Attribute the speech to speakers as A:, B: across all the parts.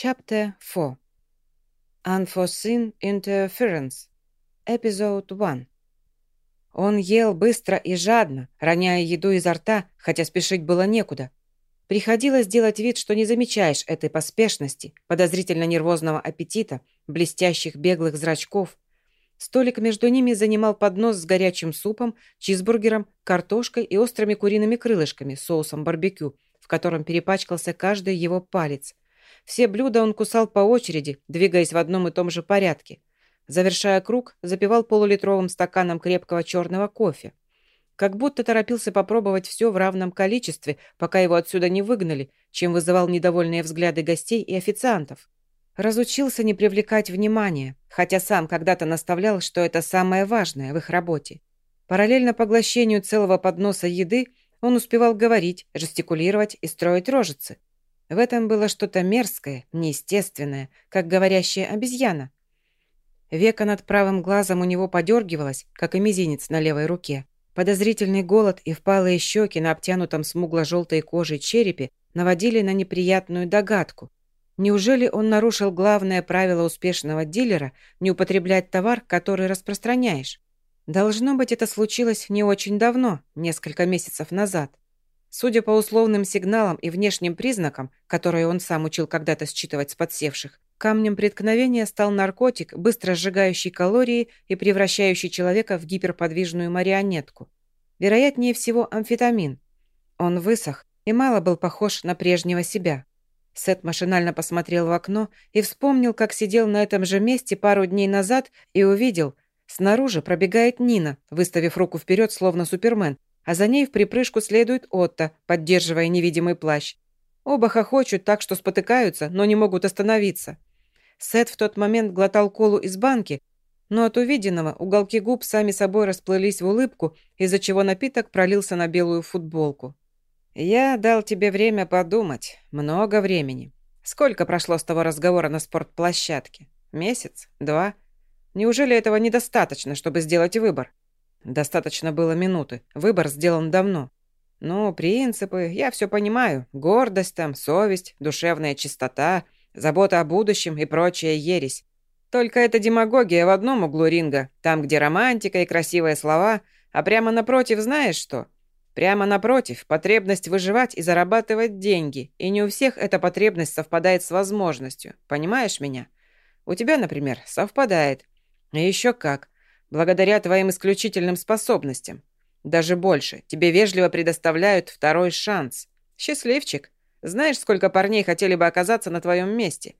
A: Chapter 4 Unforeseen Interference Episode 1 Он ел быстро и жадно, роняя еду изо рта, хотя спешить было некуда. Приходилось делать вид, что не замечаешь этой поспешности, подозрительно нервозного аппетита, блестящих беглых зрачков. Столик между ними занимал поднос с горячим супом, чизбургером, картошкой и острыми куриными крылышками, соусом барбекю, в котором перепачкался каждый его палец. Все блюда он кусал по очереди, двигаясь в одном и том же порядке. Завершая круг, запивал полулитровым стаканом крепкого черного кофе. Как будто торопился попробовать все в равном количестве, пока его отсюда не выгнали, чем вызывал недовольные взгляды гостей и официантов. Разучился не привлекать внимания, хотя сам когда-то наставлял, что это самое важное в их работе. Параллельно поглощению целого подноса еды он успевал говорить, жестикулировать и строить рожицы. В этом было что-то мерзкое, неестественное, как говорящая обезьяна. Века над правым глазом у него подергивалось, как и мизинец на левой руке. Подозрительный голод и впалые щеки на обтянутом смугло-желтой кожей черепе наводили на неприятную догадку. Неужели он нарушил главное правило успешного дилера не употреблять товар, который распространяешь? Должно быть, это случилось не очень давно, несколько месяцев назад. Судя по условным сигналам и внешним признакам, которые он сам учил когда-то считывать с подсевших, Камнем преткновения стал наркотик, быстро сжигающий калории и превращающий человека в гиперподвижную марионетку. Вероятнее всего, амфетамин. Он высох и мало был похож на прежнего себя. Сет машинально посмотрел в окно и вспомнил, как сидел на этом же месте пару дней назад и увидел, снаружи пробегает Нина, выставив руку вперед, словно Супермен, а за ней в припрыжку следует Отто, поддерживая невидимый плащ. Оба хохочут так, что спотыкаются, но не могут остановиться. Сет в тот момент глотал колу из банки, но от увиденного уголки губ сами собой расплылись в улыбку, из-за чего напиток пролился на белую футболку. «Я дал тебе время подумать. Много времени. Сколько прошло с того разговора на спортплощадке? Месяц? Два? Неужели этого недостаточно, чтобы сделать выбор?» «Достаточно было минуты. Выбор сделан давно. Ну, принципы, я все понимаю. Гордость там, совесть, душевная чистота — забота о будущем и прочая ересь. Только это демагогия в одном углу ринга, там, где романтика и красивые слова, а прямо напротив знаешь что? Прямо напротив, потребность выживать и зарабатывать деньги, и не у всех эта потребность совпадает с возможностью, понимаешь меня? У тебя, например, совпадает. И еще как. Благодаря твоим исключительным способностям. Даже больше. Тебе вежливо предоставляют второй шанс. Счастливчик. Знаешь, сколько парней хотели бы оказаться на твоем месте?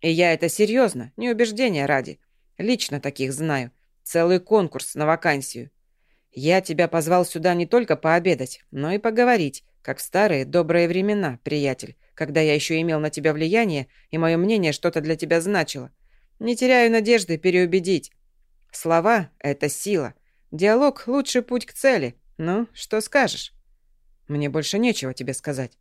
A: И я это серьезно, не убеждения ради. Лично таких знаю. Целый конкурс на вакансию. Я тебя позвал сюда не только пообедать, но и поговорить, как в старые добрые времена, приятель, когда я еще имел на тебя влияние, и мое мнение что-то для тебя значило. Не теряю надежды переубедить. Слова — это сила. Диалог — лучший путь к цели. Ну, что скажешь? Мне больше нечего тебе сказать.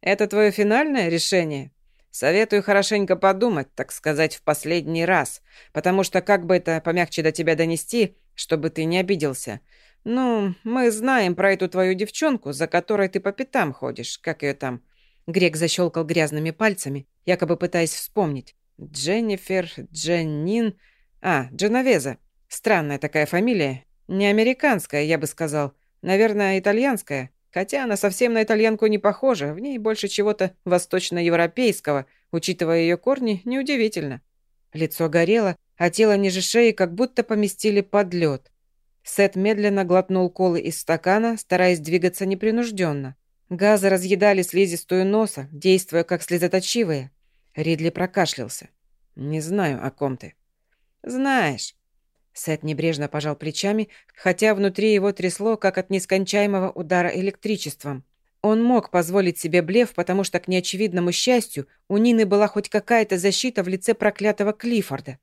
A: Это твое финальное решение? Советую хорошенько подумать, так сказать, в последний раз, потому что как бы это помягче до тебя донести, чтобы ты не обиделся. Ну, мы знаем про эту твою девчонку, за которой ты по пятам ходишь, как ее там. Грек защелкал грязными пальцами, якобы пытаясь вспомнить. Дженнифер, Дженнин... А, Дженовеза. Странная такая фамилия. Не американская, я бы сказал. Наверное, итальянская. Хотя она совсем на итальянку не похожа, в ней больше чего-то восточноевропейского, учитывая ее корни, неудивительно. Лицо горело, а тело ниже шеи как будто поместили под лед. Сет медленно глотнул колы из стакана, стараясь двигаться непринужденно. Газы разъедали слизистую носа, действуя как слезоточивые. Ридли прокашлялся. «Не знаю, о ком ты». «Знаешь. Сет небрежно пожал плечами, хотя внутри его трясло, как от нескончаемого удара электричеством. Он мог позволить себе блеф, потому что, к неочевидному счастью, у Нины была хоть какая-то защита в лице проклятого Клиффорда.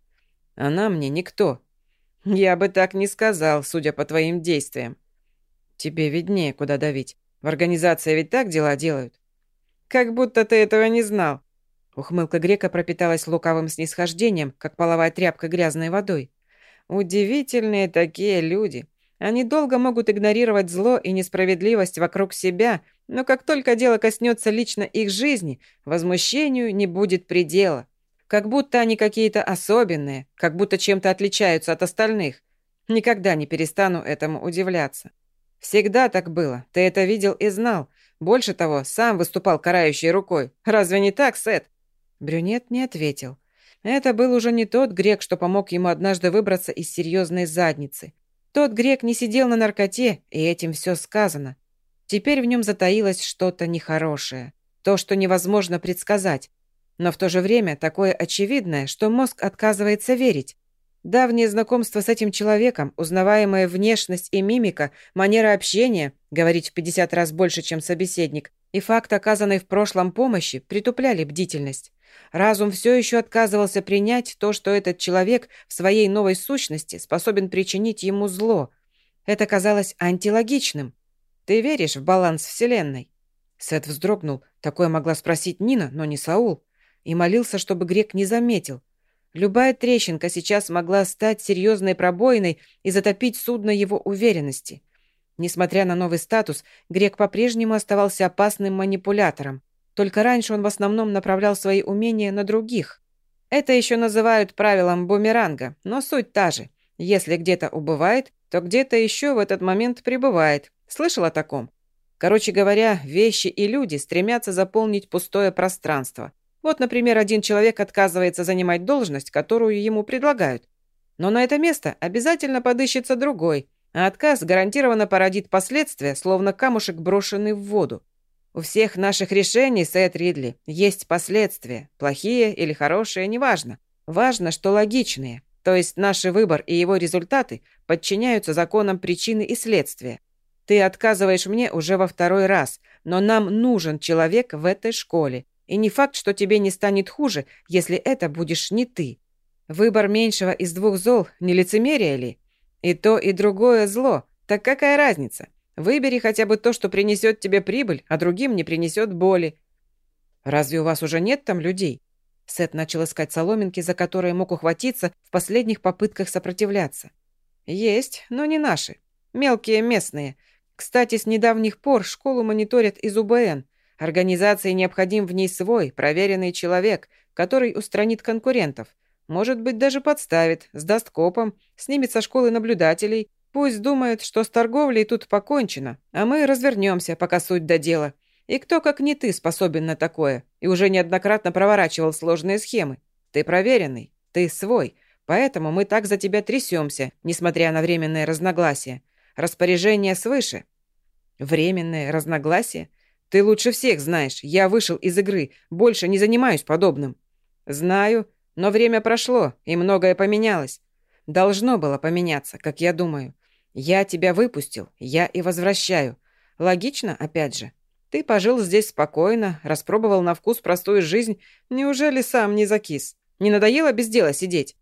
A: «Она мне никто». «Я бы так не сказал, судя по твоим действиям». «Тебе виднее, куда давить. В организации ведь так дела делают». «Как будто ты этого не знал». Ухмылка грека пропиталась лукавым снисхождением, как половая тряпка грязной водой. Удивительные такие люди. Они долго могут игнорировать зло и несправедливость вокруг себя, но как только дело коснется лично их жизни, возмущению не будет предела. Как будто они какие-то особенные, как будто чем-то отличаются от остальных. Никогда не перестану этому удивляться. Всегда так было, ты это видел и знал. Больше того, сам выступал карающей рукой. Разве не так, Сет? Брюнет не ответил. Это был уже не тот грек, что помог ему однажды выбраться из серьезной задницы. Тот грек не сидел на наркоте, и этим все сказано. Теперь в нем затаилось что-то нехорошее. То, что невозможно предсказать. Но в то же время такое очевидное, что мозг отказывается верить. Давнее знакомство с этим человеком, узнаваемая внешность и мимика, манера общения, говорить в 50 раз больше, чем собеседник, и факт оказанной в прошлом помощи притупляли бдительность. Разум все еще отказывался принять то, что этот человек в своей новой сущности способен причинить ему зло. Это казалось антилогичным. «Ты веришь в баланс Вселенной?» Сет вздрогнул. Такое могла спросить Нина, но не Саул. И молился, чтобы грек не заметил. Любая трещинка сейчас могла стать серьезной пробоиной и затопить судно его уверенности. Несмотря на новый статус, Грек по-прежнему оставался опасным манипулятором. Только раньше он в основном направлял свои умения на других. Это еще называют правилом бумеранга, но суть та же. Если где-то убывает, то где-то еще в этот момент прибывает. Слышал о таком? Короче говоря, вещи и люди стремятся заполнить пустое пространство. Вот, например, один человек отказывается занимать должность, которую ему предлагают. Но на это место обязательно подыщется другой, а отказ гарантированно породит последствия, словно камушек, брошенный в воду. У всех наших решений, Сет Ридли, есть последствия, плохие или хорошие, неважно. Важно, что логичные, то есть наш выбор и его результаты подчиняются законам причины и следствия. Ты отказываешь мне уже во второй раз, но нам нужен человек в этой школе, и не факт, что тебе не станет хуже, если это будешь не ты. Выбор меньшего из двух зол не лицемерие ли? И то, и другое зло. Так какая разница? Выбери хотя бы то, что принесет тебе прибыль, а другим не принесет боли. Разве у вас уже нет там людей? Сет начал искать соломинки, за которые мог ухватиться в последних попытках сопротивляться. Есть, но не наши. Мелкие местные. Кстати, с недавних пор школу мониторят из УБН. Организации необходим в ней свой, проверенный человек, который устранит конкурентов. Может быть, даже подставит, сдаст копам, снимет со школы наблюдателей. Пусть думает, что с торговлей тут покончено, а мы развернемся, пока суть до дела. И кто, как не ты, способен на такое, и уже неоднократно проворачивал сложные схемы. Ты проверенный, ты свой, поэтому мы так за тебя трясемся, несмотря на временное разногласие. Распоряжение свыше. Временное разногласие – ты лучше всех знаешь, я вышел из игры, больше не занимаюсь подобным. Знаю, но время прошло, и многое поменялось. Должно было поменяться, как я думаю. Я тебя выпустил, я и возвращаю. Логично, опять же. Ты пожил здесь спокойно, распробовал на вкус простую жизнь. Неужели сам не закис? Не надоело без дела сидеть?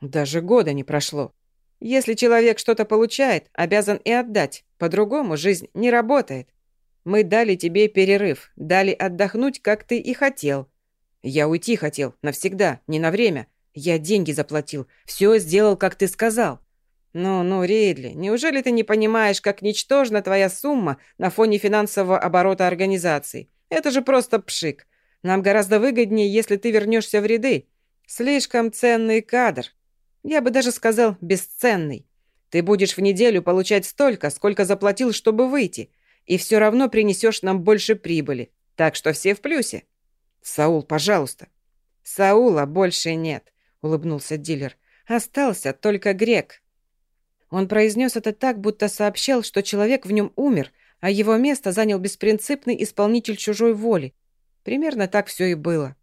A: Даже года не прошло. Если человек что-то получает, обязан и отдать. По-другому жизнь не работает. Мы дали тебе перерыв, дали отдохнуть, как ты и хотел. Я уйти хотел, навсегда, не на время. Я деньги заплатил, все сделал, как ты сказал. Ну-ну, Ридли, неужели ты не понимаешь, как ничтожна твоя сумма на фоне финансового оборота организации? Это же просто пшик. Нам гораздо выгоднее, если ты вернешься в ряды. Слишком ценный кадр. Я бы даже сказал, бесценный. Ты будешь в неделю получать столько, сколько заплатил, чтобы выйти и все равно принесешь нам больше прибыли. Так что все в плюсе. Саул, пожалуйста. Саула больше нет, улыбнулся дилер. Остался только грек. Он произнес это так, будто сообщал, что человек в нем умер, а его место занял беспринципный исполнитель чужой воли. Примерно так все и было.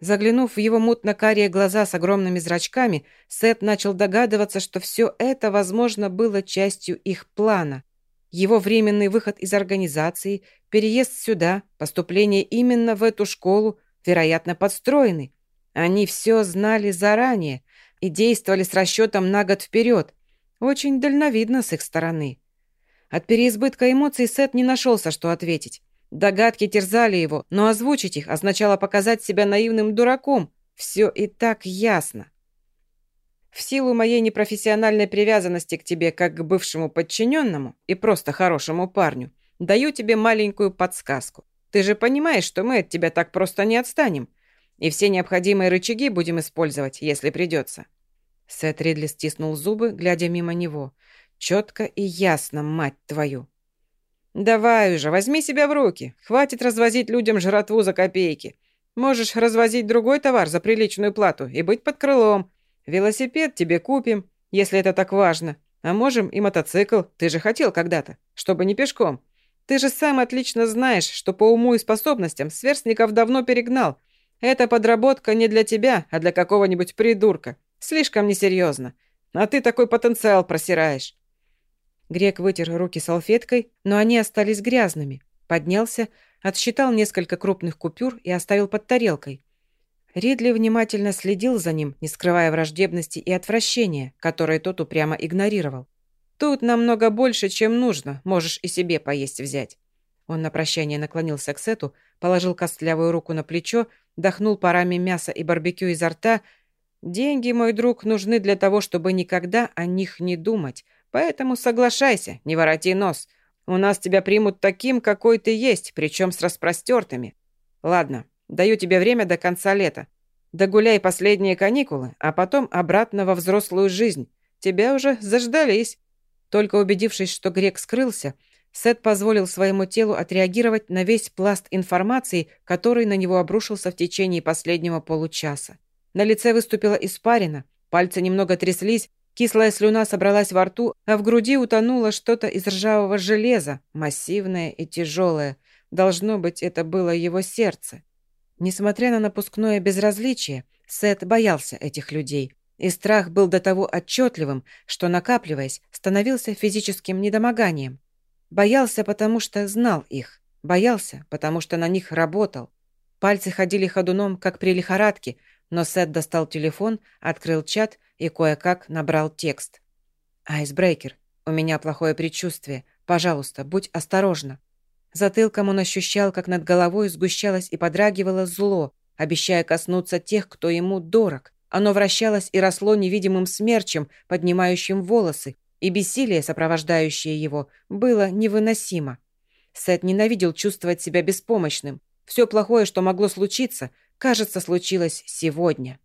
A: Заглянув в его мутно-карие глаза с огромными зрачками, Сет начал догадываться, что все это, возможно, было частью их плана. Его временный выход из организации, переезд сюда, поступление именно в эту школу, вероятно, подстроены. Они все знали заранее и действовали с расчетом на год вперед. Очень дальновидно с их стороны. От переизбытка эмоций Сет не нашелся, что ответить. Догадки терзали его, но озвучить их означало показать себя наивным дураком. Все и так ясно. В силу моей непрофессиональной привязанности к тебе как к бывшему подчиненному и просто хорошему парню, даю тебе маленькую подсказку. Ты же понимаешь, что мы от тебя так просто не отстанем. И все необходимые рычаги будем использовать, если придется». Сет Ридли стиснул зубы, глядя мимо него. Четко и ясно, мать твою. «Давай уже, возьми себя в руки. Хватит развозить людям жратву за копейки. Можешь развозить другой товар за приличную плату и быть под крылом. Велосипед тебе купим, если это так важно. А можем и мотоцикл, ты же хотел когда-то, чтобы не пешком. Ты же сам отлично знаешь, что по уму и способностям сверстников давно перегнал. Эта подработка не для тебя, а для какого-нибудь придурка. Слишком несерьезно. А ты такой потенциал просираешь. Грек вытер руки салфеткой, но они остались грязными. Поднялся, отсчитал несколько крупных купюр и оставил под тарелкой. Ридли внимательно следил за ним, не скрывая враждебности и отвращения, которые тот упрямо игнорировал. «Тут намного больше, чем нужно, можешь и себе поесть взять». Он на прощание наклонился к Сету, положил костлявую руку на плечо, дохнул парами мяса и барбекю изо рта. «Деньги, мой друг, нужны для того, чтобы никогда о них не думать, поэтому соглашайся, не вороти нос. У нас тебя примут таким, какой ты есть, причем с распростертыми. Ладно, Даю тебе время до конца лета. Догуляй последние каникулы, а потом обратно во взрослую жизнь. Тебя уже заждались». Только убедившись, что Грек скрылся, Сет позволил своему телу отреагировать на весь пласт информации, который на него обрушился в течение последнего получаса. На лице выступила испарина, пальцы немного тряслись, кислая слюна собралась во рту, а в груди утонуло что-то из ржавого железа, массивное и тяжелое. Должно быть, это было его сердце. Несмотря на напускное безразличие, Сет боялся этих людей, и страх был до того отчетливым, что, накапливаясь, становился физическим недомоганием. Боялся, потому что знал их. Боялся, потому что на них работал. Пальцы ходили ходуном, как при лихорадке, но Сет достал телефон, открыл чат и кое-как набрал текст. «Айсбрейкер, у меня плохое предчувствие. Пожалуйста, будь осторожна. Затылком он ощущал, как над головой сгущалось и подрагивало зло, обещая коснуться тех, кто ему дорог. Оно вращалось и росло невидимым смерчем, поднимающим волосы, и бессилие, сопровождающее его, было невыносимо. Сет ненавидел чувствовать себя беспомощным. Все плохое, что могло случиться, кажется, случилось сегодня.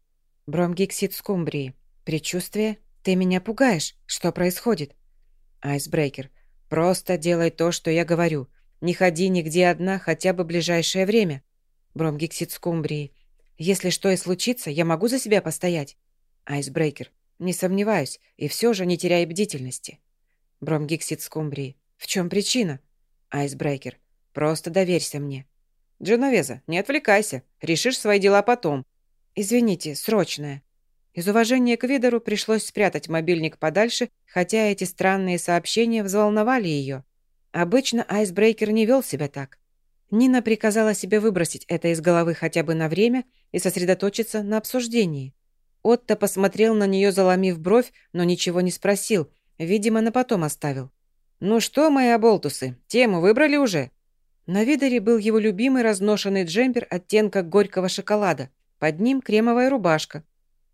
A: Бромгиксид скумбрии. Предчувствие? Ты меня пугаешь. Что происходит? Айсбрейкер. Просто делай то, что я говорю. Не ходи нигде одна хотя бы ближайшее время. Бромгиксид скумбрии. Если что и случится, я могу за себя постоять. Айсбрейкер. Не сомневаюсь, и все же не теряй бдительности. Бромгиксид скумбрии. В чем причина? Айсбрейкер. Просто доверься мне. Дженовеза, не отвлекайся. Решишь свои дела потом. Извините, срочное. Из уважения к Видору пришлось спрятать мобильник подальше, хотя эти странные сообщения взволновали ее. Обычно айсбрейкер не вел себя так. Нина приказала себе выбросить это из головы хотя бы на время и сосредоточиться на обсуждении. Отто посмотрел на нее, заломив бровь, но ничего не спросил, видимо, на потом оставил. «Ну что, мои оболтусы, тему выбрали уже?» На Видере был его любимый разношенный джемпер оттенка горького шоколада. Под ним кремовая рубашка.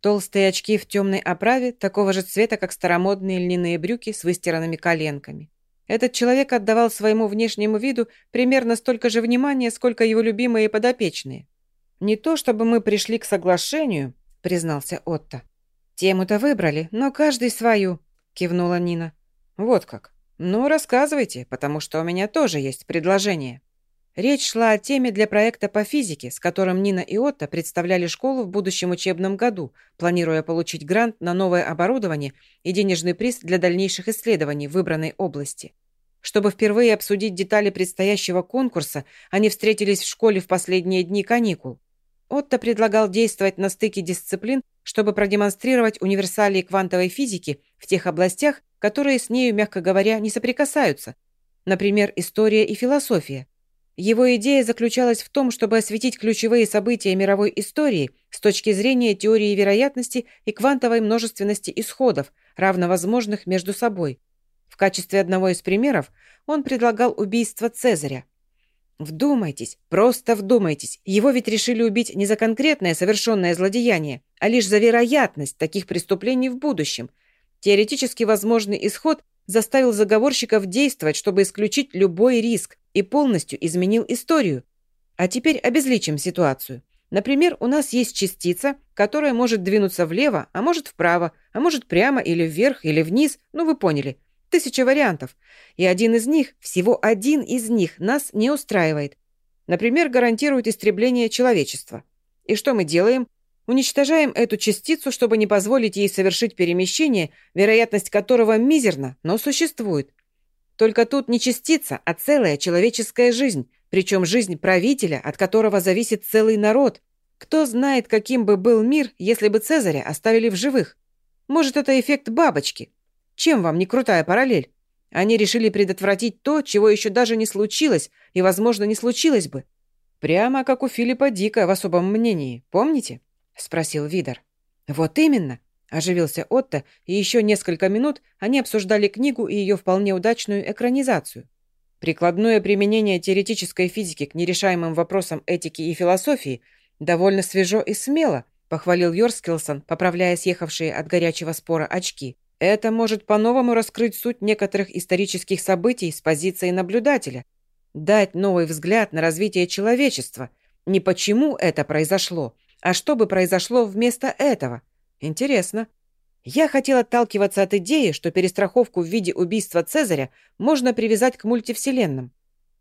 A: Толстые очки в темной оправе, такого же цвета, как старомодные льняные брюки с выстиранными коленками. Этот человек отдавал своему внешнему виду примерно столько же внимания, сколько его любимые подопечные. «Не то чтобы мы пришли к соглашению», — признался Отто. «Тему-то выбрали, но каждый свою», — кивнула Нина. «Вот как. Ну, рассказывайте, потому что у меня тоже есть предложение». Речь шла о теме для проекта по физике, с которым Нина и Отто представляли школу в будущем учебном году, планируя получить грант на новое оборудование и денежный приз для дальнейших исследований в выбранной области. Чтобы впервые обсудить детали предстоящего конкурса, они встретились в школе в последние дни каникул. Отто предлагал действовать на стыке дисциплин, чтобы продемонстрировать универсалии квантовой физики в тех областях, которые с нею, мягко говоря, не соприкасаются. Например, история и философия. Его идея заключалась в том, чтобы осветить ключевые события мировой истории с точки зрения теории вероятности и квантовой множественности исходов, равновозможных между собой – в качестве одного из примеров он предлагал убийство Цезаря. Вдумайтесь, просто вдумайтесь. Его ведь решили убить не за конкретное совершенное злодеяние, а лишь за вероятность таких преступлений в будущем. Теоретически возможный исход заставил заговорщиков действовать, чтобы исключить любой риск и полностью изменил историю. А теперь обезличим ситуацию. Например, у нас есть частица, которая может двинуться влево, а может вправо, а может прямо или вверх, или вниз, ну вы поняли. Тысяча вариантов. И один из них, всего один из них, нас не устраивает. Например, гарантирует истребление человечества. И что мы делаем? Уничтожаем эту частицу, чтобы не позволить ей совершить перемещение, вероятность которого мизерна, но существует. Только тут не частица, а целая человеческая жизнь, причем жизнь правителя, от которого зависит целый народ. Кто знает, каким бы был мир, если бы Цезаря оставили в живых? Может, это эффект бабочки? Чем вам не крутая параллель? Они решили предотвратить то, чего еще даже не случилось и, возможно, не случилось бы. Прямо как у Филиппа Дика в особом мнении, помните? Спросил Видер. Вот именно, оживился Отто, и еще несколько минут они обсуждали книгу и ее вполне удачную экранизацию. Прикладное применение теоретической физики к нерешаемым вопросам этики и философии довольно свежо и смело, похвалил Йорскилсон, поправляя съехавшие от горячего спора очки. Это может по-новому раскрыть суть некоторых исторических событий с позиции наблюдателя, дать новый взгляд на развитие человечества. Не почему это произошло, а что бы произошло вместо этого. Интересно. Я хотел отталкиваться от идеи, что перестраховку в виде убийства Цезаря можно привязать к мультивселенным.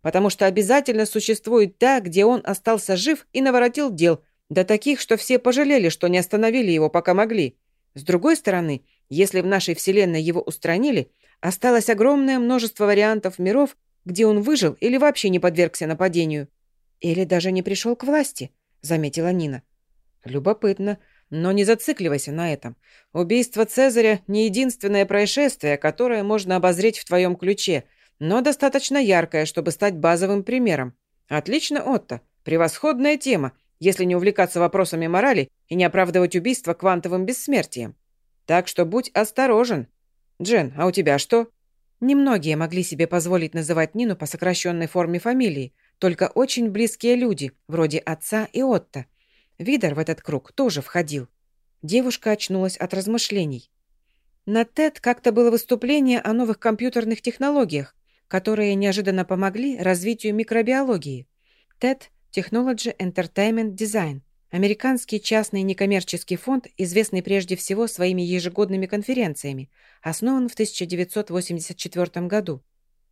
A: Потому что обязательно существует та, где он остался жив и наворотил дел, до таких, что все пожалели, что не остановили его, пока могли. С другой стороны, если в нашей Вселенной его устранили, осталось огромное множество вариантов миров, где он выжил или вообще не подвергся нападению. Или даже не пришел к власти, заметила Нина. Любопытно, но не зацикливайся на этом. Убийство Цезаря не единственное происшествие, которое можно обозреть в твоем ключе, но достаточно яркое, чтобы стать базовым примером. Отлично, Отто. Превосходная тема, если не увлекаться вопросами морали и не оправдывать убийство квантовым бессмертием. Так что будь осторожен. Джен, а у тебя что? Немногие могли себе позволить называть Нину по сокращенной форме фамилии, только очень близкие люди, вроде отца и Отто. Видер в этот круг тоже входил. Девушка очнулась от размышлений. На TED как-то было выступление о новых компьютерных технологиях, которые неожиданно помогли развитию микробиологии. TED – Technology Entertainment Design. Американский частный некоммерческий фонд, известный прежде всего своими ежегодными конференциями, основан в 1984 году.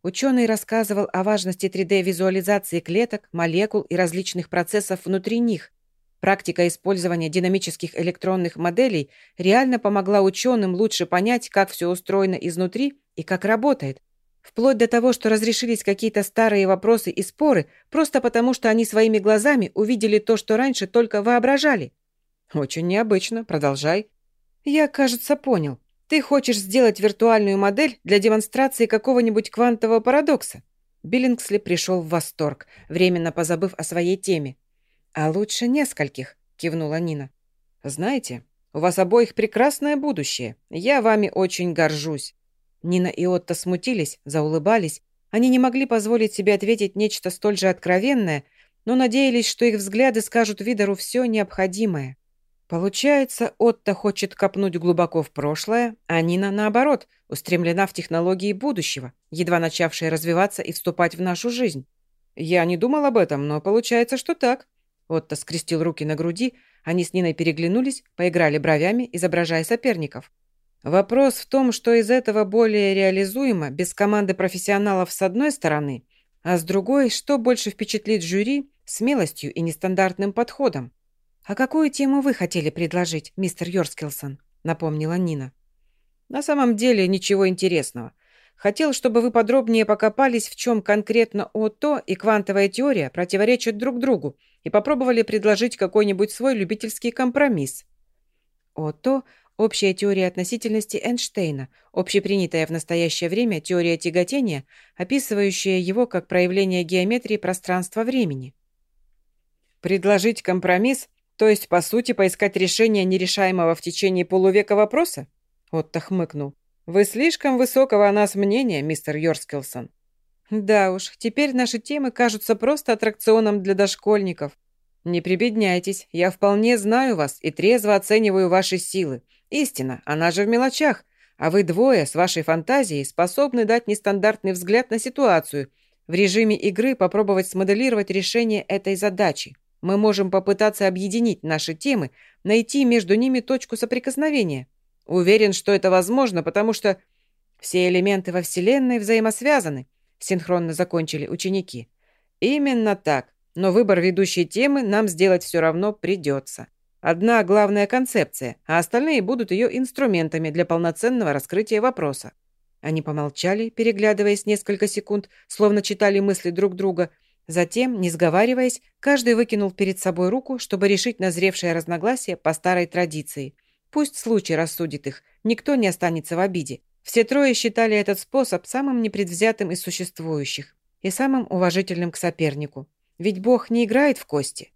A: Ученый рассказывал о важности 3D-визуализации клеток, молекул и различных процессов внутри них. Практика использования динамических электронных моделей реально помогла ученым лучше понять, как все устроено изнутри и как работает, Вплоть до того, что разрешились какие-то старые вопросы и споры, просто потому, что они своими глазами увидели то, что раньше только воображали. Очень необычно. Продолжай. Я, кажется, понял. Ты хочешь сделать виртуальную модель для демонстрации какого-нибудь квантового парадокса. Биллингсли пришел в восторг, временно позабыв о своей теме. «А лучше нескольких», — кивнула Нина. «Знаете, у вас обоих прекрасное будущее. Я вами очень горжусь. Нина и Отто смутились, заулыбались. Они не могли позволить себе ответить нечто столь же откровенное, но надеялись, что их взгляды скажут Видору все необходимое. Получается, Отто хочет копнуть глубоко в прошлое, а Нина, наоборот, устремлена в технологии будущего, едва начавшие развиваться и вступать в нашу жизнь. Я не думал об этом, но получается, что так. Отто скрестил руки на груди, они с Ниной переглянулись, поиграли бровями, изображая соперников. Вопрос в том, что из этого более реализуемо без команды профессионалов с одной стороны, а с другой, что больше впечатлит жюри смелостью и нестандартным подходом. «А какую тему вы хотели предложить, мистер Йорскилсон?» — напомнила Нина. «На самом деле ничего интересного. Хотел, чтобы вы подробнее покопались, в чем конкретно ОТО и квантовая теория противоречат друг другу и попробовали предложить какой-нибудь свой любительский компромисс». ОТО Общая теория относительности Эйнштейна, общепринятая в настоящее время теория тяготения, описывающая его как проявление геометрии пространства-времени. Предложить компромисс, то есть, по сути, поискать решение нерешаемого в течение полувека вопроса? Отто хмыкнул. Вы слишком высокого о нас мнения, мистер Йорскилсон. Да уж, теперь наши темы кажутся просто аттракционом для дошкольников. Не прибедняйтесь, я вполне знаю вас и трезво оцениваю ваши силы. Истина, она же в мелочах, а вы двое с вашей фантазией способны дать нестандартный взгляд на ситуацию, в режиме игры попробовать смоделировать решение этой задачи. Мы можем попытаться объединить наши темы, найти между ними точку соприкосновения. Уверен, что это возможно, потому что все элементы во Вселенной взаимосвязаны, синхронно закончили ученики. Именно так, но выбор ведущей темы нам сделать все равно придется. Одна главная концепция, а остальные будут ее инструментами для полноценного раскрытия вопроса. Они помолчали, переглядываясь несколько секунд, словно читали мысли друг друга. Затем, не сговариваясь, каждый выкинул перед собой руку, чтобы решить назревшее разногласие по старой традиции. Пусть случай рассудит их, никто не останется в обиде. Все трое считали этот способ самым непредвзятым из существующих и самым уважительным к сопернику. Ведь Бог не играет в кости.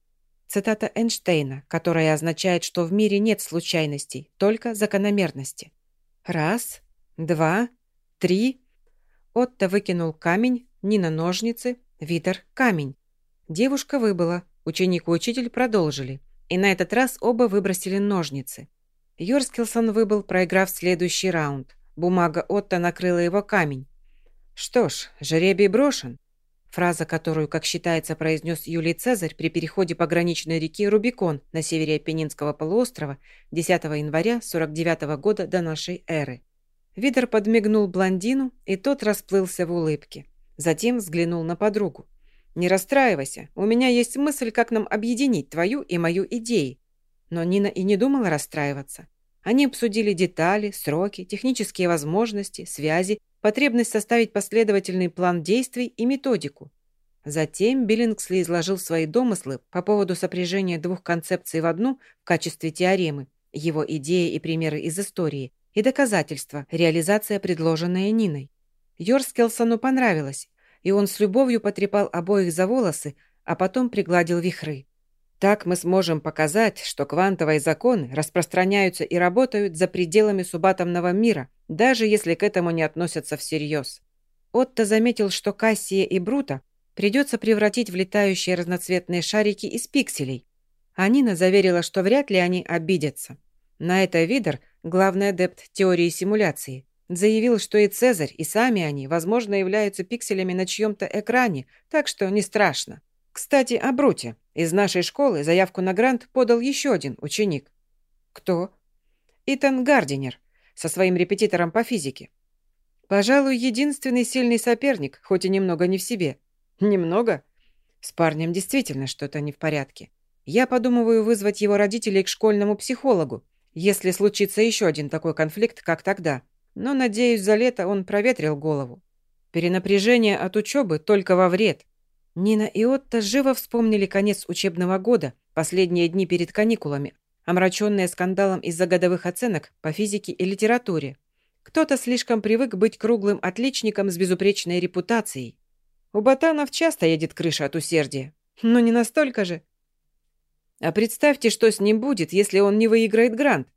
A: Цитата Эйнштейна, которая означает, что в мире нет случайностей, только закономерности. Раз, два, три. Отто выкинул камень, Нина ножницы, Витер камень. Девушка выбыла, ученик и учитель продолжили. И на этот раз оба выбросили ножницы. Йорскилсон выбыл, проиграв следующий раунд. Бумага Отто накрыла его камень. Что ж, жеребий брошен. Фраза, которую, как считается, произнес Юлий Цезарь при переходе пограничной реки Рубикон на севере Апеннинского полуострова 10 января 49 года до нашей эры. Видер подмигнул блондину, и тот расплылся в улыбке. Затем взглянул на подругу. «Не расстраивайся, у меня есть мысль, как нам объединить твою и мою идеи». Но Нина и не думала расстраиваться. Они обсудили детали, сроки, технические возможности, связи, потребность составить последовательный план действий и методику. Затем Биллингсли изложил свои домыслы по поводу сопряжения двух концепций в одну в качестве теоремы, его идеи и примеры из истории, и доказательства, реализация, предложенная Ниной. Йорскелсону понравилось, и он с любовью потрепал обоих за волосы, а потом пригладил вихры. Так мы сможем показать, что квантовые законы распространяются и работают за пределами субатомного мира, даже если к этому не относятся всерьез. Отто заметил, что Кассия и Брута придется превратить в летающие разноцветные шарики из пикселей. А Нина заверила, что вряд ли они обидятся. На это Видер, главный адепт теории симуляции, заявил, что и Цезарь, и сами они, возможно, являются пикселями на чьем-то экране, так что не страшно. Кстати, о Бруте. Из нашей школы заявку на грант подал еще один ученик. Кто? Итан Гардинер, со своим репетитором по физике. Пожалуй, единственный сильный соперник, хоть и немного не в себе. Немного? С парнем действительно что-то не в порядке. Я подумываю вызвать его родителей к школьному психологу, если случится еще один такой конфликт, как тогда. Но, надеюсь, за лето он проветрил голову. Перенапряжение от учебы только во вред. Нина и Отто живо вспомнили конец учебного года, последние дни перед каникулами, омраченные скандалом из-за годовых оценок по физике и литературе. Кто-то слишком привык быть круглым отличником с безупречной репутацией. У ботанов часто едет крыша от усердия, но не настолько же. А представьте, что с ним будет, если он не выиграет грант.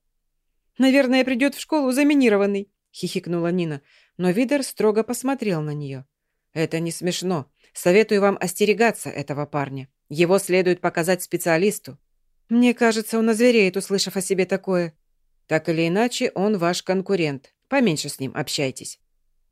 A: «Наверное, придет в школу заминированный», — хихикнула Нина, но Видер строго посмотрел на нее. «Это не смешно. Советую вам остерегаться этого парня. Его следует показать специалисту. Мне кажется, он озвереет, услышав о себе такое. Так или иначе, он ваш конкурент. Поменьше с ним общайтесь.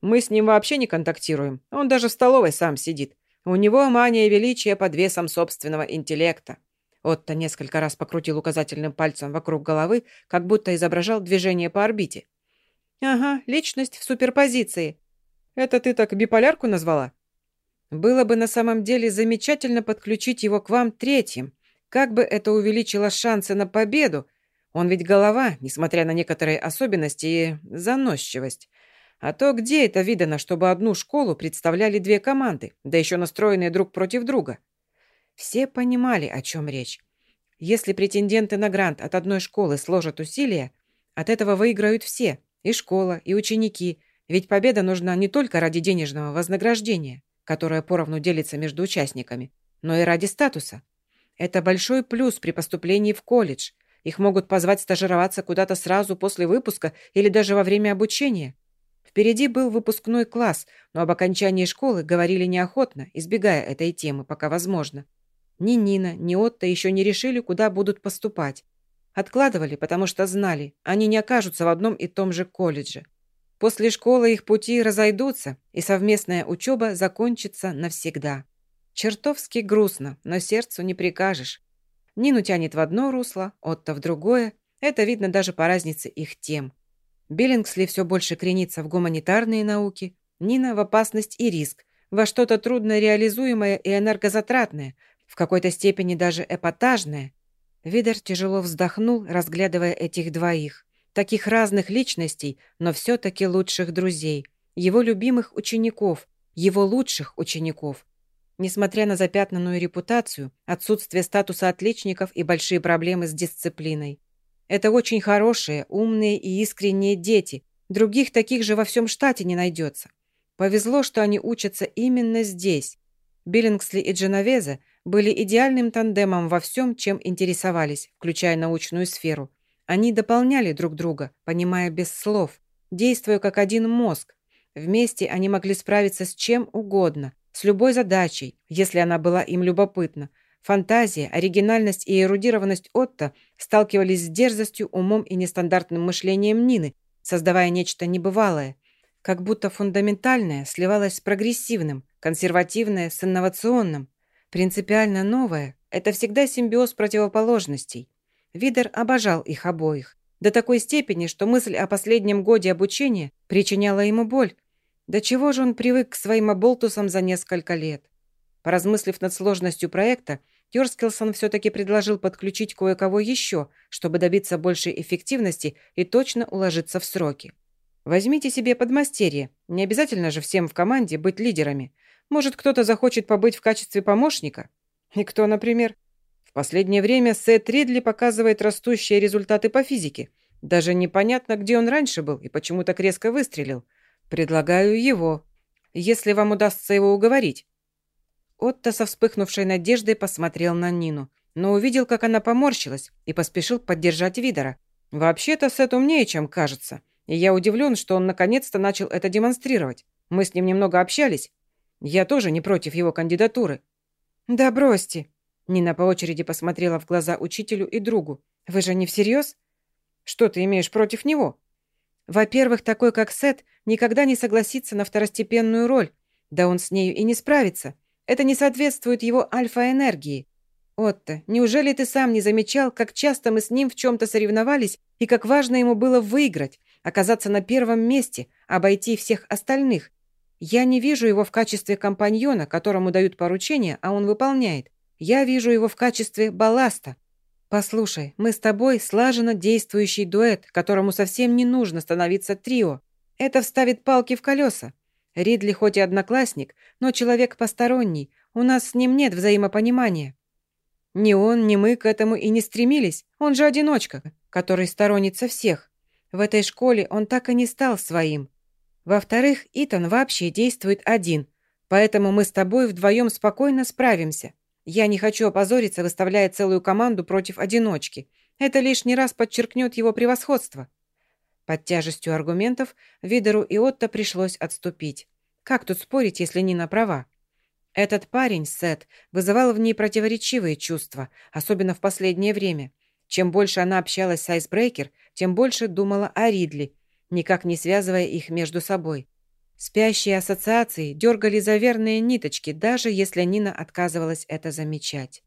A: Мы с ним вообще не контактируем. Он даже в столовой сам сидит. У него мания величия под весом собственного интеллекта. Отто несколько раз покрутил указательным пальцем вокруг головы, как будто изображал движение по орбите. «Ага, личность в суперпозиции. Это ты так биполярку назвала?» Было бы на самом деле замечательно подключить его к вам третьим. Как бы это увеличило шансы на победу? Он ведь голова, несмотря на некоторые особенности и заносчивость. А то где это видано, чтобы одну школу представляли две команды, да еще настроенные друг против друга? Все понимали, о чем речь. Если претенденты на грант от одной школы сложат усилия, от этого выиграют все, и школа, и ученики, ведь победа нужна не только ради денежного вознаграждения которая поровну делится между участниками, но и ради статуса. Это большой плюс при поступлении в колледж. Их могут позвать стажироваться куда-то сразу после выпуска или даже во время обучения. Впереди был выпускной класс, но об окончании школы говорили неохотно, избегая этой темы, пока возможно. Ни Нина, ни Отто еще не решили, куда будут поступать. Откладывали, потому что знали, они не окажутся в одном и том же колледже. После школы их пути разойдутся, и совместная учеба закончится навсегда. Чертовски грустно, но сердцу не прикажешь. Нину тянет в одно русло, Отто в другое. Это видно даже по разнице их тем. Биллингсли все больше кренится в гуманитарные науки, Нина в опасность и риск, во что-то трудно реализуемое и энергозатратное, в какой-то степени даже эпатажное. Видер тяжело вздохнул, разглядывая этих двоих. Таких разных личностей, но все-таки лучших друзей. Его любимых учеников, его лучших учеников. Несмотря на запятнанную репутацию, отсутствие статуса отличников и большие проблемы с дисциплиной. Это очень хорошие, умные и искренние дети. Других таких же во всем штате не найдется. Повезло, что они учатся именно здесь. Биллингсли и Дженовезе были идеальным тандемом во всем, чем интересовались, включая научную сферу. Они дополняли друг друга, понимая без слов, действуя как один мозг. Вместе они могли справиться с чем угодно, с любой задачей, если она была им любопытна. Фантазия, оригинальность и эрудированность Отто сталкивались с дерзостью, умом и нестандартным мышлением Нины, создавая нечто небывалое. Как будто фундаментальное сливалось с прогрессивным, консервативное с инновационным. Принципиально новое – это всегда симбиоз противоположностей. Видер обожал их обоих. До такой степени, что мысль о последнем годе обучения причиняла ему боль. До чего же он привык к своим оболтусам за несколько лет? Поразмыслив над сложностью проекта, Йорскилсон все-таки предложил подключить кое-кого еще, чтобы добиться большей эффективности и точно уложиться в сроки. Возьмите себе подмастерье. Не обязательно же всем в команде быть лидерами. Может, кто-то захочет побыть в качестве помощника? И кто, например? Последнее время Сет Ридли показывает растущие результаты по физике. Даже непонятно, где он раньше был и почему так резко выстрелил. Предлагаю его. Если вам удастся его уговорить. Отто со вспыхнувшей надеждой посмотрел на Нину, но увидел, как она поморщилась, и поспешил поддержать Видера. «Вообще-то Сет умнее, чем кажется, и я удивлен, что он наконец-то начал это демонстрировать. Мы с ним немного общались, я тоже не против его кандидатуры». «Да бросьте». Нина по очереди посмотрела в глаза учителю и другу. «Вы же не всерьез? Что ты имеешь против него?» «Во-первых, такой как Сет никогда не согласится на второстепенную роль. Да он с нею и не справится. Это не соответствует его альфа-энергии. Отто, неужели ты сам не замечал, как часто мы с ним в чем-то соревновались и как важно ему было выиграть, оказаться на первом месте, обойти всех остальных, я не вижу его в качестве компаньона, которому дают поручения, а он выполняет. Я вижу его в качестве балласта. Послушай, мы с тобой слаженно действующий дуэт, которому совсем не нужно становиться трио. Это вставит палки в колеса. Ридли хоть и одноклассник, но человек посторонний. У нас с ним нет взаимопонимания. Ни он, ни мы к этому и не стремились. Он же одиночка, который сторонится всех. В этой школе он так и не стал своим. Во-вторых, Итан вообще действует один, поэтому мы с тобой вдвоем спокойно справимся. Я не хочу опозориться, выставляя целую команду против одиночки. Это лишний раз подчеркнет его превосходство». Под тяжестью аргументов Видеру и Отто пришлось отступить. Как тут спорить, если Нина права? Этот парень, Сет, вызывал в ней противоречивые чувства, особенно в последнее время. Чем больше она общалась с Айсбрейкер, тем больше думала о Ридли – никак не связывая их между собой. Спящие ассоциации дергали за верные ниточки, даже если Нина отказывалась это замечать.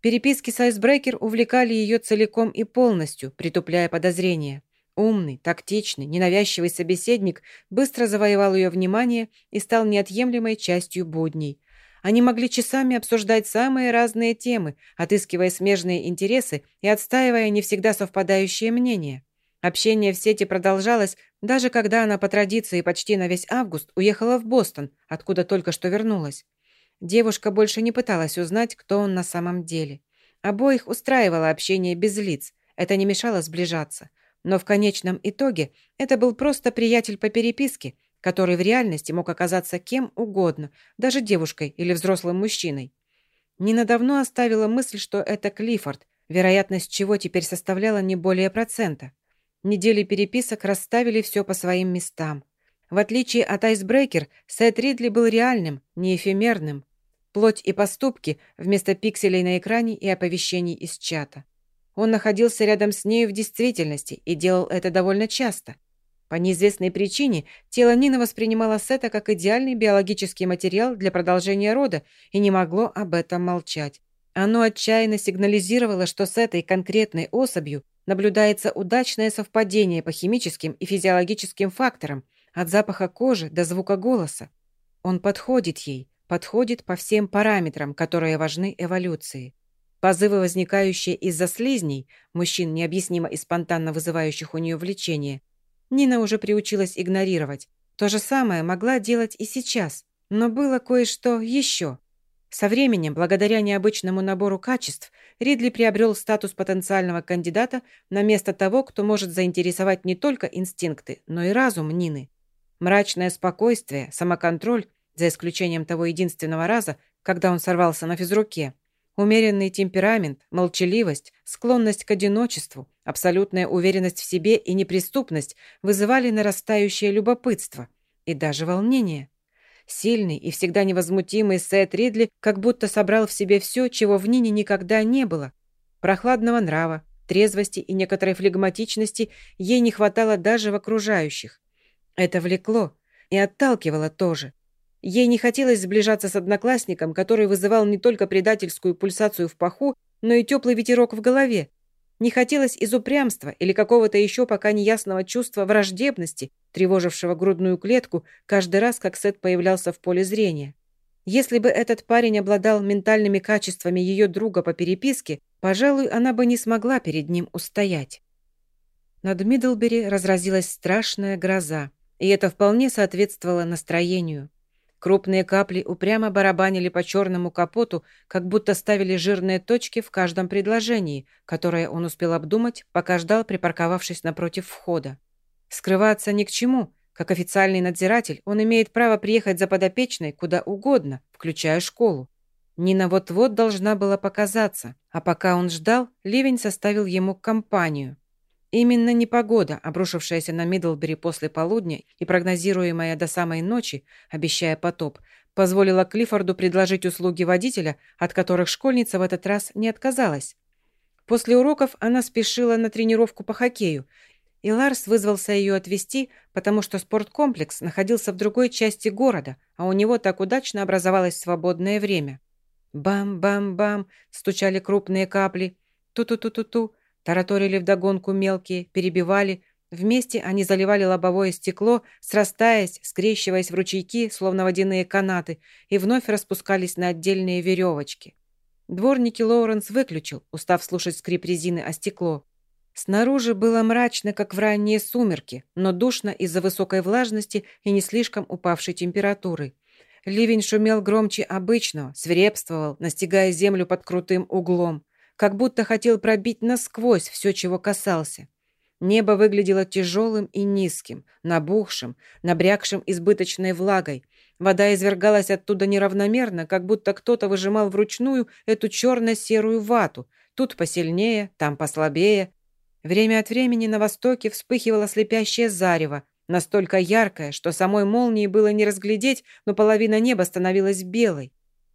A: Переписки с Айсбрейкер увлекали ее целиком и полностью, притупляя подозрения. Умный, тактичный, ненавязчивый собеседник быстро завоевал ее внимание и стал неотъемлемой частью будней. Они могли часами обсуждать самые разные темы, отыскивая смежные интересы и отстаивая не всегда совпадающие мнения. Общение в сети продолжалось, даже когда она по традиции почти на весь август уехала в Бостон, откуда только что вернулась. Девушка больше не пыталась узнать, кто он на самом деле. Обоих устраивало общение без лиц, это не мешало сближаться. Но в конечном итоге это был просто приятель по переписке, который в реальности мог оказаться кем угодно, даже девушкой или взрослым мужчиной. Нина давно оставила мысль, что это Клиффорд, вероятность чего теперь составляла не более процента. Недели переписок расставили все по своим местам. В отличие от Айсбрейкер, Сет Ридли был реальным, не эфемерным. плоть и поступки вместо пикселей на экране и оповещений из чата. Он находился рядом с нею в действительности и делал это довольно часто. По неизвестной причине тело Нины воспринимало Сета как идеальный биологический материал для продолжения рода и не могло об этом молчать. Оно отчаянно сигнализировало, что с этой конкретной особью наблюдается удачное совпадение по химическим и физиологическим факторам, от запаха кожи до звука голоса. Он подходит ей, подходит по всем параметрам, которые важны эволюции. Позывы, возникающие из-за слизней, мужчин, необъяснимо и спонтанно вызывающих у нее влечение, Нина уже приучилась игнорировать. То же самое могла делать и сейчас, но было кое-что еще. Со временем, благодаря необычному набору качеств, Ридли приобрел статус потенциального кандидата на место того, кто может заинтересовать не только инстинкты, но и разум Нины. Мрачное спокойствие, самоконтроль, за исключением того единственного раза, когда он сорвался на физруке, умеренный темперамент, молчаливость, склонность к одиночеству, абсолютная уверенность в себе и неприступность вызывали нарастающее любопытство и даже волнение. Сильный и всегда невозмутимый Сет Ридли как будто собрал в себе все, чего в Нине никогда не было. Прохладного нрава, трезвости и некоторой флегматичности ей не хватало даже в окружающих. Это влекло и отталкивало тоже. Ей не хотелось сближаться с одноклассником, который вызывал не только предательскую пульсацию в паху, но и теплый ветерок в голове. Не хотелось из упрямства или какого-то еще пока неясного чувства враждебности, тревожившего грудную клетку каждый раз, как Сет появлялся в поле зрения. Если бы этот парень обладал ментальными качествами ее друга по переписке, пожалуй, она бы не смогла перед ним устоять. Над Мидлбери разразилась страшная гроза и это вполне соответствовало настроению. Крупные капли упрямо барабанили по черному капоту, как будто ставили жирные точки в каждом предложении, которое он успел обдумать, пока ждал, припарковавшись напротив входа. Скрываться ни к чему. Как официальный надзиратель, он имеет право приехать за подопечной куда угодно, включая школу. Нина вот-вот должна была показаться, а пока он ждал, ливень составил ему компанию. Именно непогода, обрушившаяся на Мидлбери после полудня и прогнозируемая до самой ночи, обещая потоп, позволила Клиффорду предложить услуги водителя, от которых школьница в этот раз не отказалась. После уроков она спешила на тренировку по хоккею, и Ларс вызвался ее отвезти, потому что спорткомплекс находился в другой части города, а у него так удачно образовалось свободное время. Бам-бам-бам стучали крупные капли. Ту-ту-ту-ту-ту. Тараторили вдогонку мелкие, перебивали. Вместе они заливали лобовое стекло, срастаясь, скрещиваясь в ручейки, словно водяные канаты, и вновь распускались на отдельные веревочки. Дворники Лоуренс выключил, устав слушать скрип резины о стекло. Снаружи было мрачно, как в ранние сумерки, но душно из-за высокой влажности и не слишком упавшей температуры. Ливень шумел громче обычного, свирепствовал, настигая землю под крутым углом как будто хотел пробить насквозь все, чего касался. Небо выглядело тяжелым и низким, набухшим, набрякшим избыточной влагой. Вода извергалась оттуда неравномерно, как будто кто-то выжимал вручную эту черно-серую вату, тут посильнее, там послабее. Время от времени на востоке вспыхивало слепящее зарево, настолько яркое, что самой молнии было не разглядеть, но половина неба становилась белой.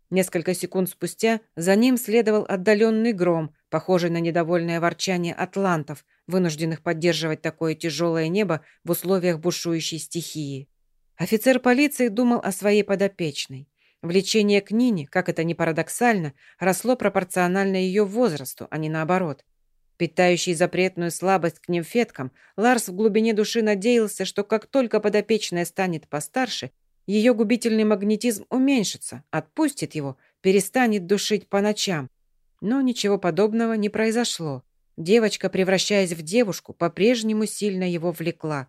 A: Несколько секунд спустя за ним следовал отдаленный гром, похожий на недовольное ворчание атлантов, вынужденных поддерживать такое тяжелое небо в условиях бушующей стихии. Офицер полиции думал о своей подопечной. Влечение к Нине, как это ни парадоксально, росло пропорционально ее возрасту, а не наоборот. Питающий запретную слабость к нимфеткам, Ларс в глубине души надеялся, что как только подопечная станет постарше, ее губительный магнетизм уменьшится, отпустит его, перестанет душить по ночам. Но ничего подобного не произошло. Девочка, превращаясь в девушку, по-прежнему сильно его влекла.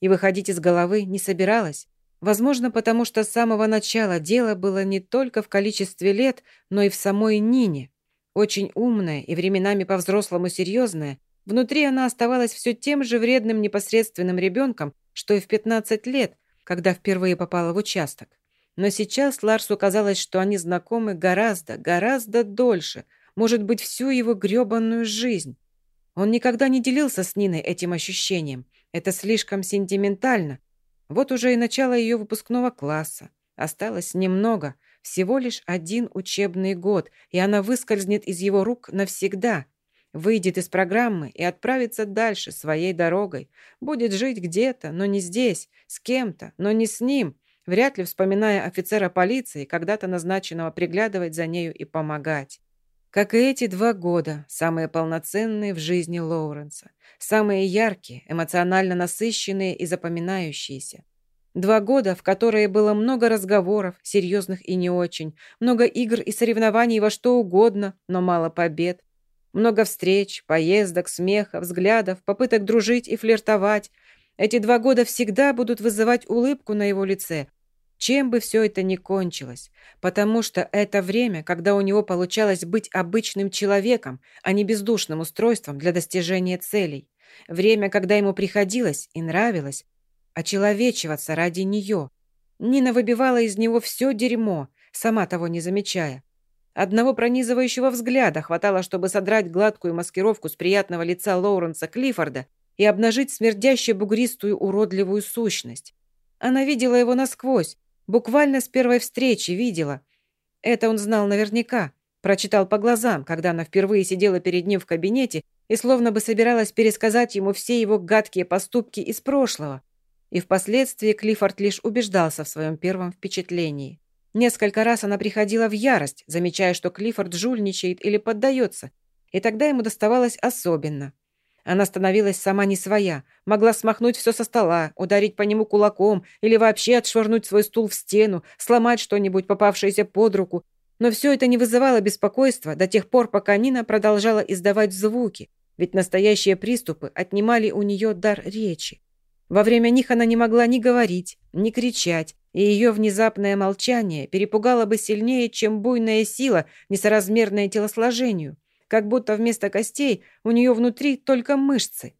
A: И выходить из головы не собиралась. Возможно, потому что с самого начала дело было не только в количестве лет, но и в самой Нине. Очень умная и временами по-взрослому серьезная, внутри она оставалась все тем же вредным непосредственным ребенком, что и в 15 лет – когда впервые попала в участок. Но сейчас Ларсу казалось, что они знакомы гораздо, гораздо дольше, может быть, всю его грёбаную жизнь. Он никогда не делился с Ниной этим ощущением. Это слишком сентиментально. Вот уже и начало ее выпускного класса. Осталось немного, Всего лишь один учебный год, и она выскользнет из его рук навсегда. Выйдет из программы и отправится дальше своей дорогой. Будет жить где-то, но не здесь, с кем-то, но не с ним, вряд ли вспоминая офицера полиции, когда-то назначенного приглядывать за нею и помогать. Как и эти два года, самые полноценные в жизни Лоуренса, самые яркие, эмоционально насыщенные и запоминающиеся. Два года, в которые было много разговоров, серьезных и не очень, много игр и соревнований во что угодно, но мало побед, много встреч, поездок, смеха, взглядов, попыток дружить и флиртовать. Эти два года всегда будут вызывать улыбку на его лице, чем бы все это ни кончилось, потому что это время, когда у него получалось быть обычным человеком, а не бездушным устройством для достижения целей. Время, когда ему приходилось и нравилось очеловечиваться ради нее. Нина выбивала из него все дерьмо, сама того не замечая. Одного пронизывающего взгляда хватало, чтобы содрать гладкую маскировку с приятного лица Лоуренса Клиффорда и обнажить смердящую бугристую уродливую сущность. Она видела его насквозь, Буквально с первой встречи видела. Это он знал наверняка. Прочитал по глазам, когда она впервые сидела перед ним в кабинете и словно бы собиралась пересказать ему все его гадкие поступки из прошлого. И впоследствии Клиффорд лишь убеждался в своем первом впечатлении. Несколько раз она приходила в ярость, замечая, что Клиффорд жульничает или поддается, и тогда ему доставалось особенно – она становилась сама не своя, могла смахнуть все со стола, ударить по нему кулаком или вообще отшвырнуть свой стул в стену, сломать что-нибудь, попавшееся под руку. Но все это не вызывало беспокойства до тех пор, пока Нина продолжала издавать звуки, ведь настоящие приступы отнимали у нее дар речи. Во время них она не могла ни говорить, ни кричать, и ее внезапное молчание перепугало бы сильнее, чем буйная сила, несоразмерная телосложению как будто вместо костей у нее внутри только мышцы.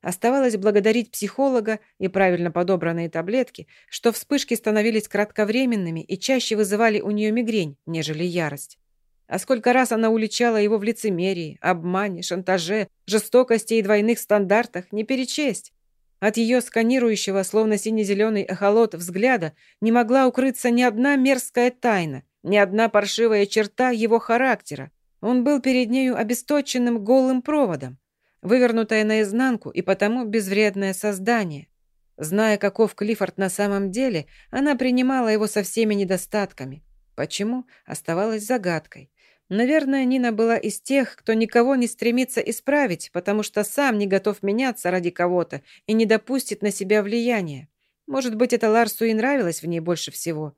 A: Оставалось благодарить психолога и правильно подобранные таблетки, что вспышки становились кратковременными и чаще вызывали у нее мигрень, нежели ярость. А сколько раз она уличала его в лицемерии, обмане, шантаже, жестокости и двойных стандартах, не перечесть. От ее сканирующего, словно сине-зеленый эхолот взгляда, не могла укрыться ни одна мерзкая тайна, ни одна паршивая черта его характера. Он был перед нею обесточенным голым проводом, вывернутое наизнанку и потому безвредное создание. Зная, каков Клиффорд на самом деле, она принимала его со всеми недостатками. Почему? Оставалась загадкой. Наверное, Нина была из тех, кто никого не стремится исправить, потому что сам не готов меняться ради кого-то и не допустит на себя влияния. Может быть, это Ларсу и нравилось в ней больше всего.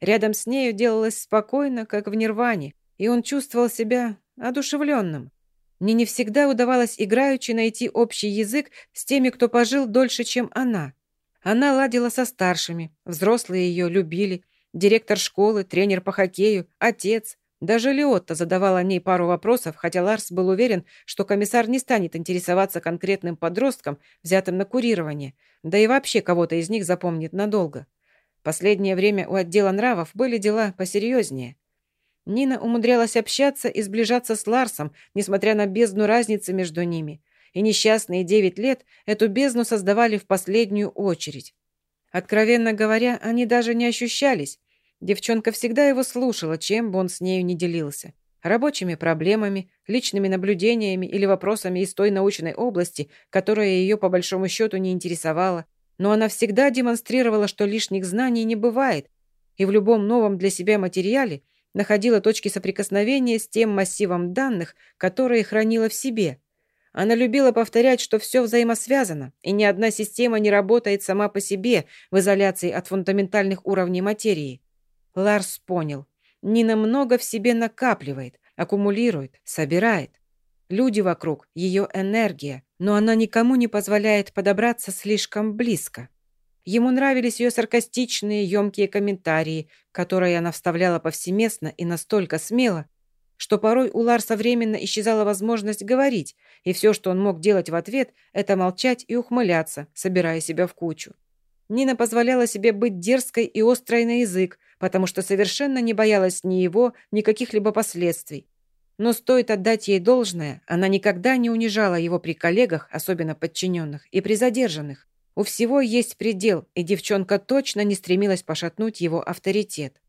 A: Рядом с нею делалось спокойно, как в нирване, и он чувствовал себя одушевленным. Мне не всегда удавалось играючи найти общий язык с теми, кто пожил дольше, чем она. Она ладила со старшими, взрослые ее любили, директор школы, тренер по хоккею, отец. Даже Лиотта задавала о ней пару вопросов, хотя Ларс был уверен, что комиссар не станет интересоваться конкретным подростком, взятым на курирование, да и вообще кого-то из них запомнит надолго. Последнее время у отдела нравов были дела посерьезнее. Нина умудрялась общаться и сближаться с Ларсом, несмотря на бездну разницы между ними. И несчастные девять лет эту бездну создавали в последнюю очередь. Откровенно говоря, они даже не ощущались. Девчонка всегда его слушала, чем бы он с нею не делился. Рабочими проблемами, личными наблюдениями или вопросами из той научной области, которая ее по большому счету не интересовала. Но она всегда демонстрировала, что лишних знаний не бывает, и в любом новом для себя материале – находила точки соприкосновения с тем массивом данных, которые хранила в себе. Она любила повторять, что все взаимосвязано, и ни одна система не работает сама по себе в изоляции от фундаментальных уровней материи. Ларс понял. Нина много в себе накапливает, аккумулирует, собирает. Люди вокруг – ее энергия, но она никому не позволяет подобраться слишком близко. Ему нравились ее саркастичные, емкие комментарии, которые она вставляла повсеместно и настолько смело, что порой у Ларса временно исчезала возможность говорить, и все, что он мог делать в ответ, это молчать и ухмыляться, собирая себя в кучу. Нина позволяла себе быть дерзкой и острой на язык, потому что совершенно не боялась ни его, ни каких-либо последствий. Но стоит отдать ей должное, она никогда не унижала его при коллегах, особенно подчиненных, и при задержанных. У всего есть предел, и девчонка точно не стремилась пошатнуть его авторитет.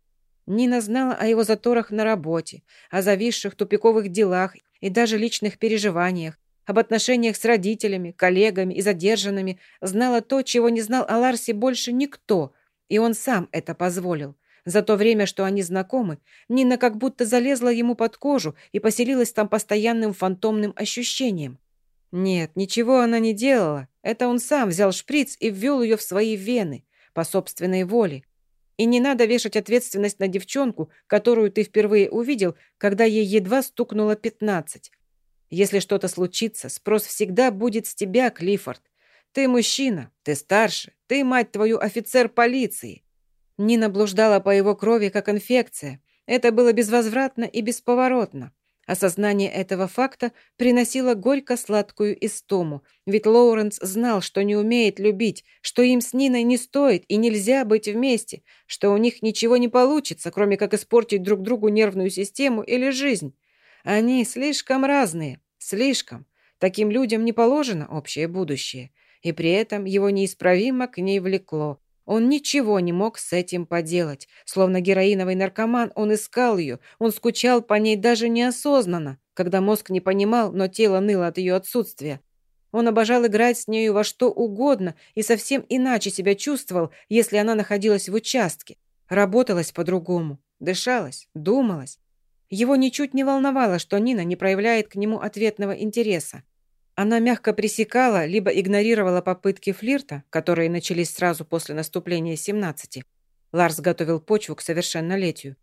A: Нина знала о его заторах на работе, о зависших тупиковых делах и даже личных переживаниях, об отношениях с родителями, коллегами и задержанными, знала то, чего не знал о Ларсе больше никто, и он сам это позволил. За то время, что они знакомы, Нина как будто залезла ему под кожу и поселилась там постоянным фантомным ощущением. Нет, ничего она не делала. Это он сам взял шприц и ввел ее в свои вены, по собственной воле. И не надо вешать ответственность на девчонку, которую ты впервые увидел, когда ей едва стукнуло пятнадцать. Если что-то случится, спрос всегда будет с тебя, Клиффорд. Ты мужчина, ты старше, ты, мать твою, офицер полиции. Нина блуждала по его крови, как инфекция. Это было безвозвратно и бесповоротно. Осознание этого факта приносило горько-сладкую истому, ведь Лоуренс знал, что не умеет любить, что им с Ниной не стоит и нельзя быть вместе, что у них ничего не получится, кроме как испортить друг другу нервную систему или жизнь. Они слишком разные, слишком. Таким людям не положено общее будущее, и при этом его неисправимо к ней влекло, он ничего не мог с этим поделать. Словно героиновый наркоман, он искал ее, он скучал по ней даже неосознанно, когда мозг не понимал, но тело ныло от ее отсутствия. Он обожал играть с нею во что угодно и совсем иначе себя чувствовал, если она находилась в участке. Работалась по-другому, дышалась, думалась. Его ничуть не волновало, что Нина не проявляет к нему ответного интереса. Она мягко пресекала, либо игнорировала попытки флирта, которые начались сразу после наступления 17. Ларс готовил почву к совершеннолетию.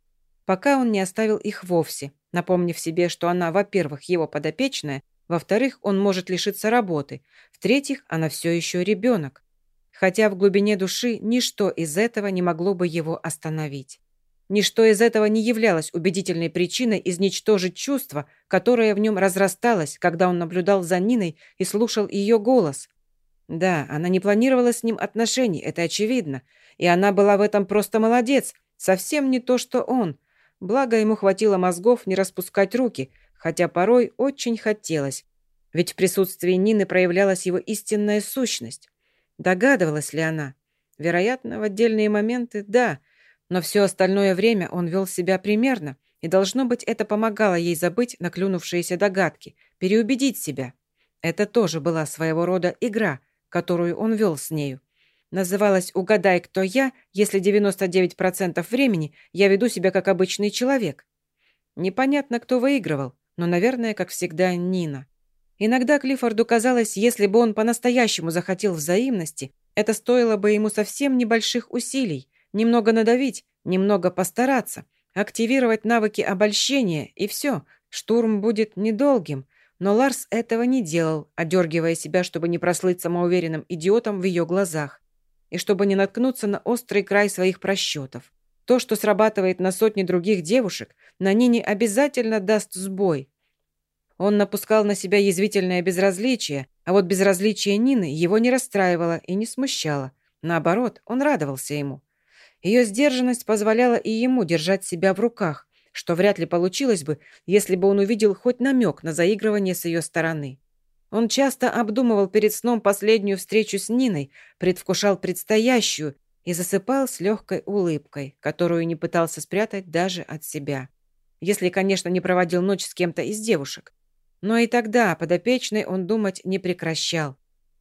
A: Пока он не оставил их вовсе, напомнив себе, что она, во-первых, его подопечная, во-вторых, он может лишиться работы, в-третьих, она все еще ребенок. Хотя в глубине души ничто из этого не могло бы его остановить. Ничто из этого не являлось убедительной причиной изничтожить чувство, которое в нем разрасталось, когда он наблюдал за Ниной и слушал ее голос. Да, она не планировала с ним отношений, это очевидно, и она была в этом просто молодец, совсем не то, что он. Благо ему хватило мозгов не распускать руки, хотя порой очень хотелось, ведь в присутствии Нины проявлялась его истинная сущность. Догадывалась ли она? Вероятно, в отдельные моменты – да – но все остальное время он вел себя примерно, и, должно быть, это помогало ей забыть наклюнувшиеся догадки, переубедить себя. Это тоже была своего рода игра, которую он вел с нею. Называлась «Угадай, кто я», если 99% времени я веду себя как обычный человек. Непонятно, кто выигрывал, но, наверное, как всегда, Нина. Иногда Клиффорду казалось, если бы он по-настоящему захотел взаимности, это стоило бы ему совсем небольших усилий, Немного надавить, немного постараться, активировать навыки обольщения, и все, штурм будет недолгим. Но Ларс этого не делал, одергивая себя, чтобы не прослыть самоуверенным идиотом в ее глазах и чтобы не наткнуться на острый край своих просчетов. То, что срабатывает на сотни других девушек, на Нине обязательно даст сбой. Он напускал на себя язвительное безразличие, а вот безразличие Нины его не расстраивало и не смущало. Наоборот, он радовался ему. Ее сдержанность позволяла и ему держать себя в руках, что вряд ли получилось бы, если бы он увидел хоть намек на заигрывание с ее стороны. Он часто обдумывал перед сном последнюю встречу с Ниной, предвкушал предстоящую и засыпал с легкой улыбкой, которую не пытался спрятать даже от себя. Если, конечно, не проводил ночь с кем-то из девушек. Но и тогда подопечной он думать не прекращал.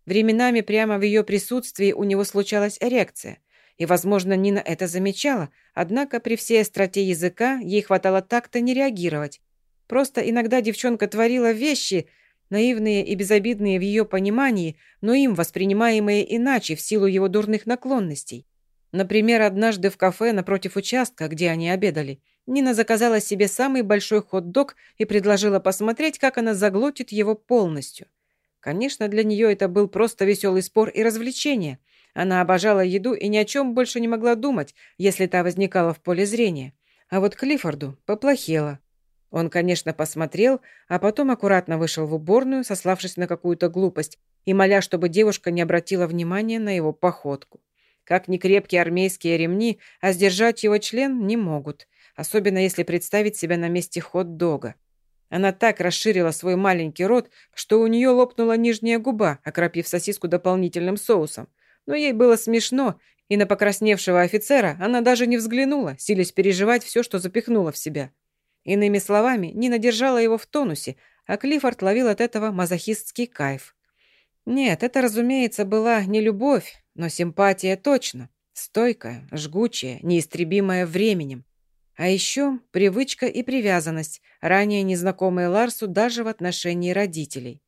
A: Временами прямо в ее присутствии у него случалась эрекция – и, возможно, Нина это замечала, однако при всей остроте языка ей хватало так-то не реагировать. Просто иногда девчонка творила вещи, наивные и безобидные в ее понимании, но им воспринимаемые иначе в силу его дурных наклонностей. Например, однажды в кафе напротив участка, где они обедали, Нина заказала себе самый большой хот-дог и предложила посмотреть, как она заглотит его полностью. Конечно, для нее это был просто веселый спор и развлечение – она обожала еду и ни о чем больше не могла думать, если та возникала в поле зрения. А вот Клиффорду поплохело. Он, конечно, посмотрел, а потом аккуратно вышел в уборную, сославшись на какую-то глупость, и моля, чтобы девушка не обратила внимания на его походку. Как ни крепкие армейские ремни, а сдержать его член не могут, особенно если представить себя на месте хот-дога. Она так расширила свой маленький рот, что у нее лопнула нижняя губа, окропив сосиску дополнительным соусом но ей было смешно, и на покрасневшего офицера она даже не взглянула, силясь переживать все, что запихнула в себя. Иными словами, Нина держала его в тонусе, а Клиффорд ловил от этого мазохистский кайф. Нет, это, разумеется, была не любовь, но симпатия точно. Стойкая, жгучая, неистребимая временем. А еще привычка и привязанность, ранее незнакомые Ларсу даже в отношении родителей.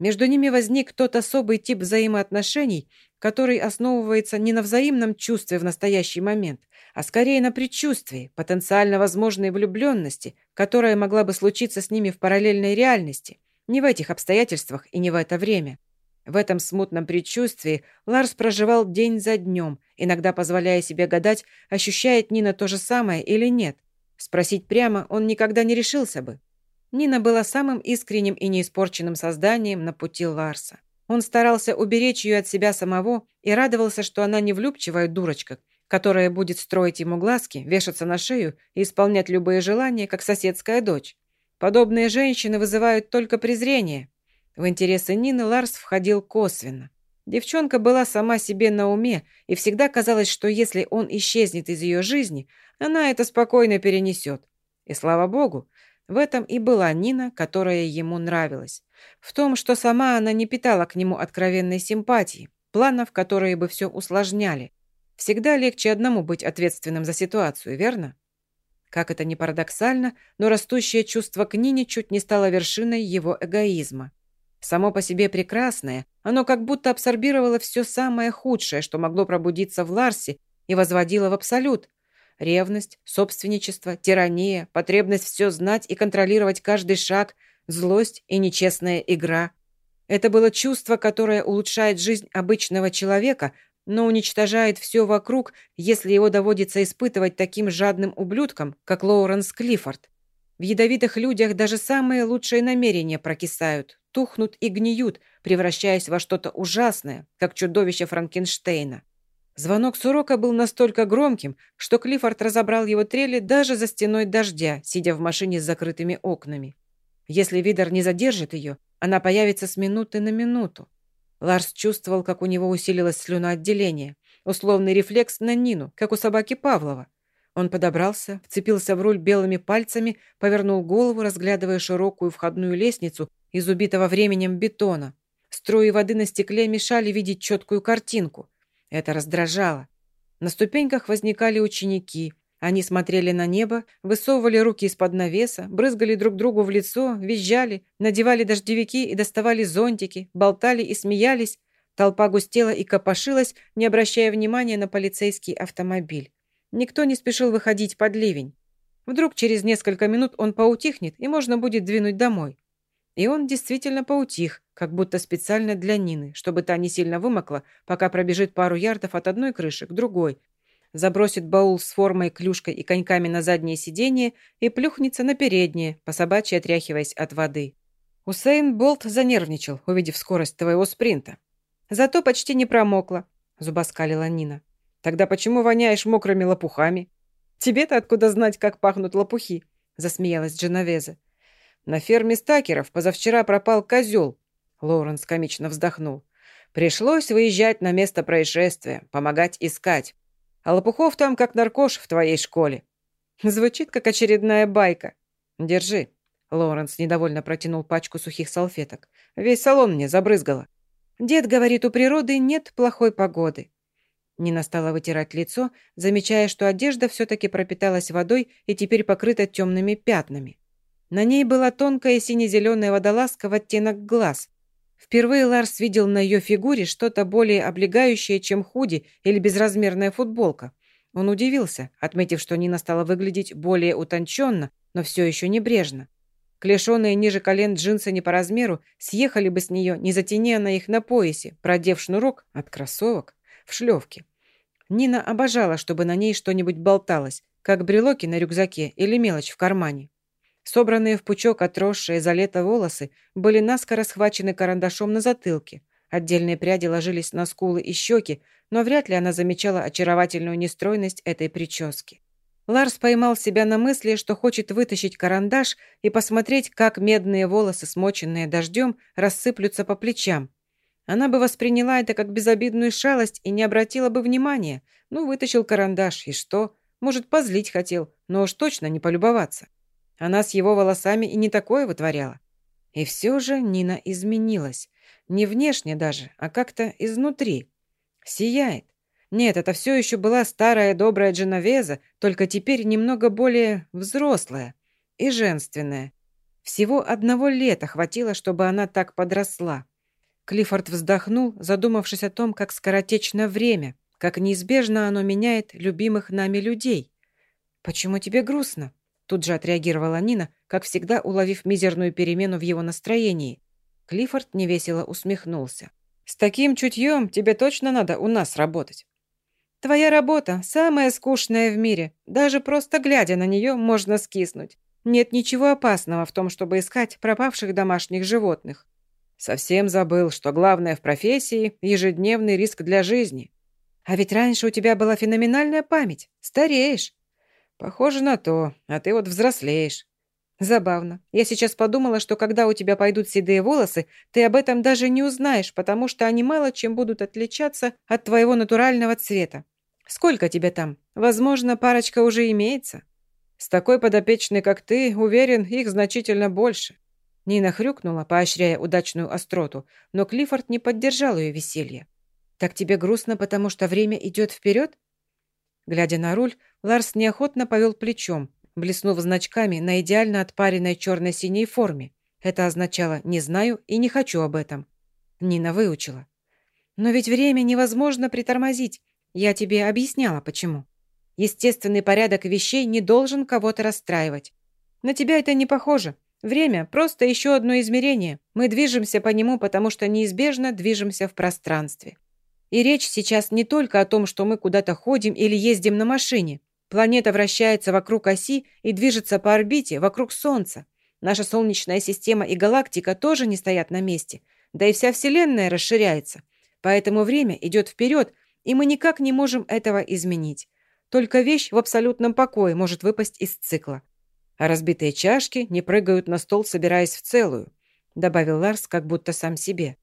A: Между ними возник тот особый тип взаимоотношений, который основывается не на взаимном чувстве в настоящий момент, а скорее на предчувствии, потенциально возможной влюбленности, которая могла бы случиться с ними в параллельной реальности, не в этих обстоятельствах и не в это время. В этом смутном предчувствии Ларс проживал день за днем, иногда позволяя себе гадать, ощущает Нина то же самое или нет. Спросить прямо он никогда не решился бы. Нина была самым искренним и неиспорченным созданием на пути Ларса. Он старался уберечь ее от себя самого и радовался, что она не влюбчивая дурочка, которая будет строить ему глазки, вешаться на шею и исполнять любые желания, как соседская дочь. Подобные женщины вызывают только презрение, в интересы Нины Ларс входил косвенно. Девчонка была сама себе на уме, и всегда казалось, что если он исчезнет из ее жизни, она это спокойно перенесет. И слава богу, в этом и была Нина, которая ему нравилась. В том, что сама она не питала к нему откровенной симпатии, планов, которые бы все усложняли. Всегда легче одному быть ответственным за ситуацию, верно? Как это ни парадоксально, но растущее чувство к Нине чуть не стало вершиной его эгоизма. Само по себе прекрасное, оно как будто абсорбировало все самое худшее, что могло пробудиться в Ларсе и возводило в абсолют. Ревность, собственничество, тирания, потребность все знать и контролировать каждый шаг, злость и нечестная игра. Это было чувство, которое улучшает жизнь обычного человека, но уничтожает все вокруг, если его доводится испытывать таким жадным ублюдком, как Лоуренс Клиффорд. В ядовитых людях даже самые лучшие намерения прокисают, тухнут и гниют, превращаясь во что-то ужасное, как чудовище Франкенштейна. Звонок с урока был настолько громким, что Клиффорд разобрал его трели даже за стеной дождя, сидя в машине с закрытыми окнами. Если Видер не задержит ее, она появится с минуты на минуту. Ларс чувствовал, как у него усилилось слюноотделение. Условный рефлекс на Нину, как у собаки Павлова. Он подобрался, вцепился в руль белыми пальцами, повернул голову, разглядывая широкую входную лестницу из убитого временем бетона. Струи воды на стекле мешали видеть четкую картинку. Это раздражало. На ступеньках возникали ученики. Они смотрели на небо, высовывали руки из-под навеса, брызгали друг другу в лицо, визжали, надевали дождевики и доставали зонтики, болтали и смеялись. Толпа густела и копошилась, не обращая внимания на полицейский автомобиль. Никто не спешил выходить под ливень. Вдруг через несколько минут он поутихнет, и можно будет двинуть домой. И он действительно поутих, как будто специально для Нины, чтобы та не сильно вымокла, пока пробежит пару ярдов от одной крыши к другой, забросит баул с формой, клюшкой и коньками на заднее сиденье и плюхнется на переднее, по собачьи отряхиваясь от воды. Усейн Болт занервничал, увидев скорость твоего спринта. «Зато почти не промокла», – зубоскалила Нина. Тогда почему воняешь мокрыми лопухами? Тебе-то откуда знать, как пахнут лопухи? Засмеялась Дженовеза. На ферме Стакеров позавчера пропал козел. Лоуренс комично вздохнул. Пришлось выезжать на место происшествия, помогать искать. А лопухов там как наркош в твоей школе. Звучит как очередная байка. Держи. Лоуренс недовольно протянул пачку сухих салфеток. Весь салон мне забрызгало. Дед говорит, у природы нет плохой погоды. Нина стала вытирать лицо, замечая, что одежда все-таки пропиталась водой и теперь покрыта темными пятнами. На ней была тонкая сине-зеленая водолазка в оттенок глаз. Впервые Ларс видел на ее фигуре что-то более облегающее, чем худи или безразмерная футболка. Он удивился, отметив, что Нина стала выглядеть более утонченно, но все еще небрежно. Клешеные ниже колен джинсы не по размеру съехали бы с нее, не затеняя на их на поясе, продев шнурок от кроссовок в шлевке. Нина обожала, чтобы на ней что-нибудь болталось, как брелоки на рюкзаке или мелочь в кармане. Собранные в пучок отросшие за лето волосы были наскоро схвачены карандашом на затылке. Отдельные пряди ложились на скулы и щеки, но вряд ли она замечала очаровательную нестройность этой прически. Ларс поймал себя на мысли, что хочет вытащить карандаш и посмотреть, как медные волосы, смоченные дождем, рассыплются по плечам. Она бы восприняла это как безобидную шалость и не обратила бы внимания. Ну, вытащил карандаш, и что? Может, позлить хотел, но уж точно не полюбоваться. Она с его волосами и не такое вытворяла. И все же Нина изменилась. Не внешне даже, а как-то изнутри. Сияет. Нет, это все еще была старая добрая Дженовеза, только теперь немного более взрослая и женственная. Всего одного лета хватило, чтобы она так подросла. Клиффорд вздохнул, задумавшись о том, как скоротечно время, как неизбежно оно меняет любимых нами людей. «Почему тебе грустно?» Тут же отреагировала Нина, как всегда уловив мизерную перемену в его настроении. Клиффорд невесело усмехнулся. «С таким чутьем тебе точно надо у нас работать. Твоя работа самая скучная в мире. Даже просто глядя на нее, можно скиснуть. Нет ничего опасного в том, чтобы искать пропавших домашних животных. Совсем забыл, что главное в профессии – ежедневный риск для жизни. А ведь раньше у тебя была феноменальная память. Стареешь. Похоже на то, а ты вот взрослеешь. Забавно. Я сейчас подумала, что когда у тебя пойдут седые волосы, ты об этом даже не узнаешь, потому что они мало чем будут отличаться от твоего натурального цвета. Сколько тебе там? Возможно, парочка уже имеется. С такой подопечной, как ты, уверен, их значительно больше. Нина хрюкнула, поощряя удачную остроту, но Клиффорд не поддержал ее веселье. «Так тебе грустно, потому что время идет вперед?» Глядя на руль, Ларс неохотно повел плечом, блеснув значками на идеально отпаренной черно-синей форме. Это означало «не знаю и не хочу об этом». Нина выучила. «Но ведь время невозможно притормозить. Я тебе объясняла, почему. Естественный порядок вещей не должен кого-то расстраивать. На тебя это не похоже. Время – просто еще одно измерение. Мы движемся по нему, потому что неизбежно движемся в пространстве. И речь сейчас не только о том, что мы куда-то ходим или ездим на машине. Планета вращается вокруг оси и движется по орбите вокруг Солнца. Наша Солнечная система и галактика тоже не стоят на месте. Да и вся Вселенная расширяется. Поэтому время идет вперед, и мы никак не можем этого изменить. Только вещь в абсолютном покое может выпасть из цикла. А разбитые чашки не прыгают на стол, собираясь в целую, добавил Ларс как будто сам себе.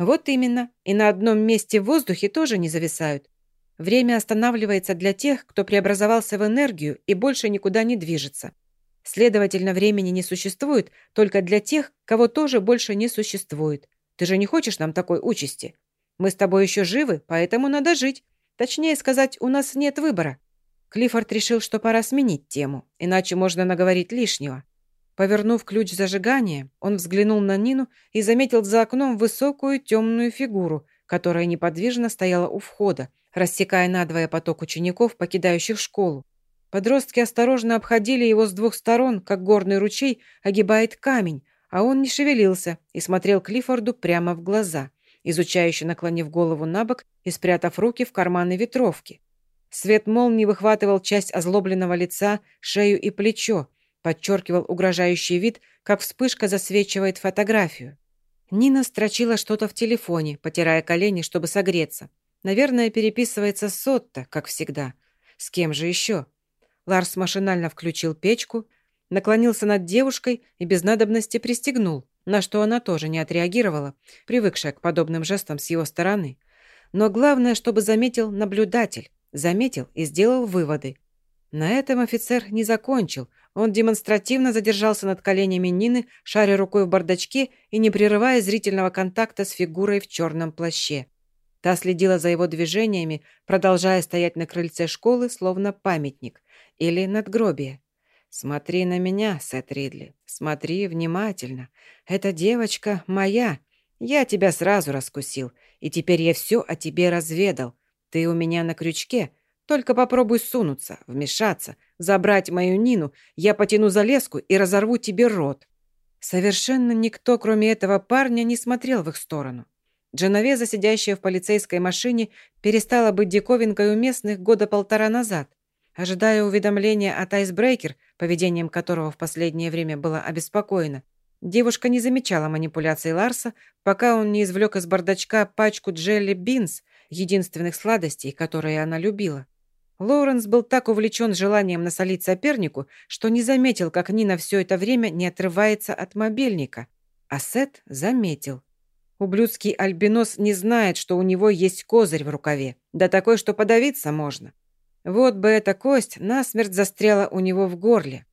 A: Вот именно. И на одном месте в воздухе тоже не зависают. Время останавливается для тех, кто преобразовался в энергию и больше никуда не движется. Следовательно, времени не существует только для тех, кого тоже больше не существует. Ты же не хочешь нам такой участи? Мы с тобой еще живы, поэтому надо жить. Точнее сказать, у нас нет выбора». Клиффорд решил, что пора сменить тему, иначе можно наговорить лишнего. Повернув ключ зажигания, он взглянул на Нину и заметил за окном высокую темную фигуру, которая неподвижно стояла у входа, рассекая надвое поток учеников, покидающих школу. Подростки осторожно обходили его с двух сторон, как горный ручей огибает камень, а он не шевелился и смотрел Клиффорду прямо в глаза изучающе наклонив голову на бок и спрятав руки в карманы ветровки. Свет молнии выхватывал часть озлобленного лица, шею и плечо, подчеркивал угрожающий вид, как вспышка засвечивает фотографию. Нина строчила что-то в телефоне, потирая колени, чтобы согреться. Наверное, переписывается с Сотто, как всегда. С кем же еще? Ларс машинально включил печку, наклонился над девушкой и без надобности пристегнул на что она тоже не отреагировала, привыкшая к подобным жестам с его стороны. Но главное, чтобы заметил наблюдатель, заметил и сделал выводы. На этом офицер не закончил. Он демонстративно задержался над коленями Нины, шаря рукой в бардачке и не прерывая зрительного контакта с фигурой в черном плаще. Та следила за его движениями, продолжая стоять на крыльце школы, словно памятник или надгробие. «Смотри на меня, Сет Ридли, смотри внимательно. Эта девочка моя. Я тебя сразу раскусил, и теперь я все о тебе разведал. Ты у меня на крючке. Только попробуй сунуться, вмешаться, забрать мою Нину, я потяну за леску и разорву тебе рот». Совершенно никто, кроме этого парня, не смотрел в их сторону. Дженовеза, сидящая в полицейской машине, перестала быть диковинкой у местных года полтора назад. Ожидая уведомления от Айсбрейкер, поведением которого в последнее время было обеспокоено, девушка не замечала манипуляций Ларса, пока он не извлек из бардачка пачку Джелли Бинс, единственных сладостей, которые она любила. Лоуренс был так увлечен желанием насолить сопернику, что не заметил, как Нина все это время не отрывается от мобильника. А Сет заметил. Ублюдский альбинос не знает, что у него есть козырь в рукаве, да такой, что подавиться можно. Вот бы эта кость насмерть застряла у него в горле.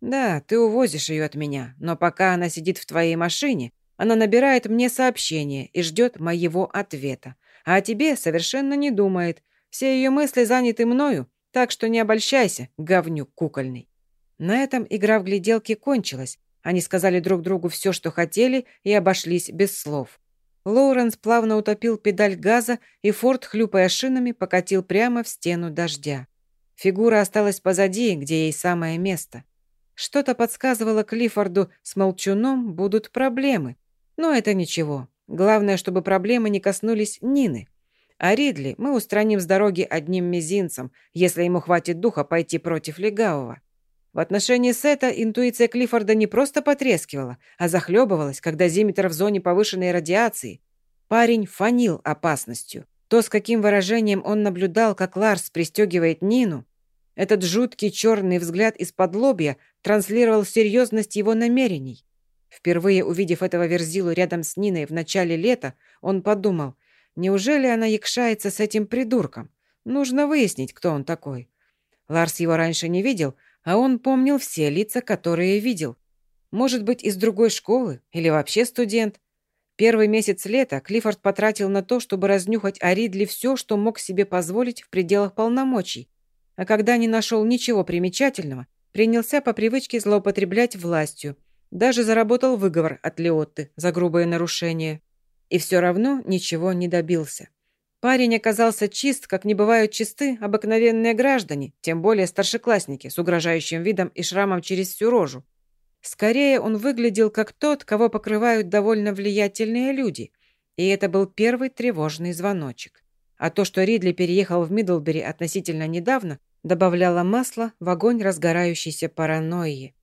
A: Да, ты увозишь ее от меня, но пока она сидит в твоей машине, она набирает мне сообщение и ждет моего ответа. А о тебе совершенно не думает. Все ее мысли заняты мною, так что не обольщайся, говнюк кукольный. На этом игра в гляделки кончилась. Они сказали друг другу все, что хотели, и обошлись без слов. Лоуренс плавно утопил педаль газа, и Форд, хлюпая шинами, покатил прямо в стену дождя. Фигура осталась позади, где ей самое место. Что-то подсказывало Клиффорду, с молчуном будут проблемы. Но это ничего. Главное, чтобы проблемы не коснулись Нины. А Ридли мы устраним с дороги одним мизинцем, если ему хватит духа пойти против легавого. В отношении Сета интуиция Клиффорда не просто потрескивала, а захлебывалась, когда Зимитер в зоне повышенной радиации. Парень фанил опасностью. То, с каким выражением он наблюдал, как Ларс пристегивает Нину, этот жуткий черный взгляд из-под лобья транслировал серьезность его намерений. Впервые увидев этого верзилу рядом с Ниной в начале лета, он подумал, неужели она якшается с этим придурком? Нужно выяснить, кто он такой. Ларс его раньше не видел, а он помнил все лица, которые видел. Может быть, из другой школы или вообще студент. Первый месяц лета Клиффорд потратил на то, чтобы разнюхать о Ридли все, что мог себе позволить в пределах полномочий. А когда не нашел ничего примечательного, принялся по привычке злоупотреблять властью. Даже заработал выговор от Леотты за грубое нарушение. И все равно ничего не добился. Парень оказался чист, как не бывают чисты обыкновенные граждане, тем более старшеклассники с угрожающим видом и шрамом через всю рожу. Скорее, он выглядел как тот, кого покрывают довольно влиятельные люди. И это был первый тревожный звоночек. А то, что Ридли переехал в Мидлбери относительно недавно, добавляло масла в огонь разгорающейся паранойи.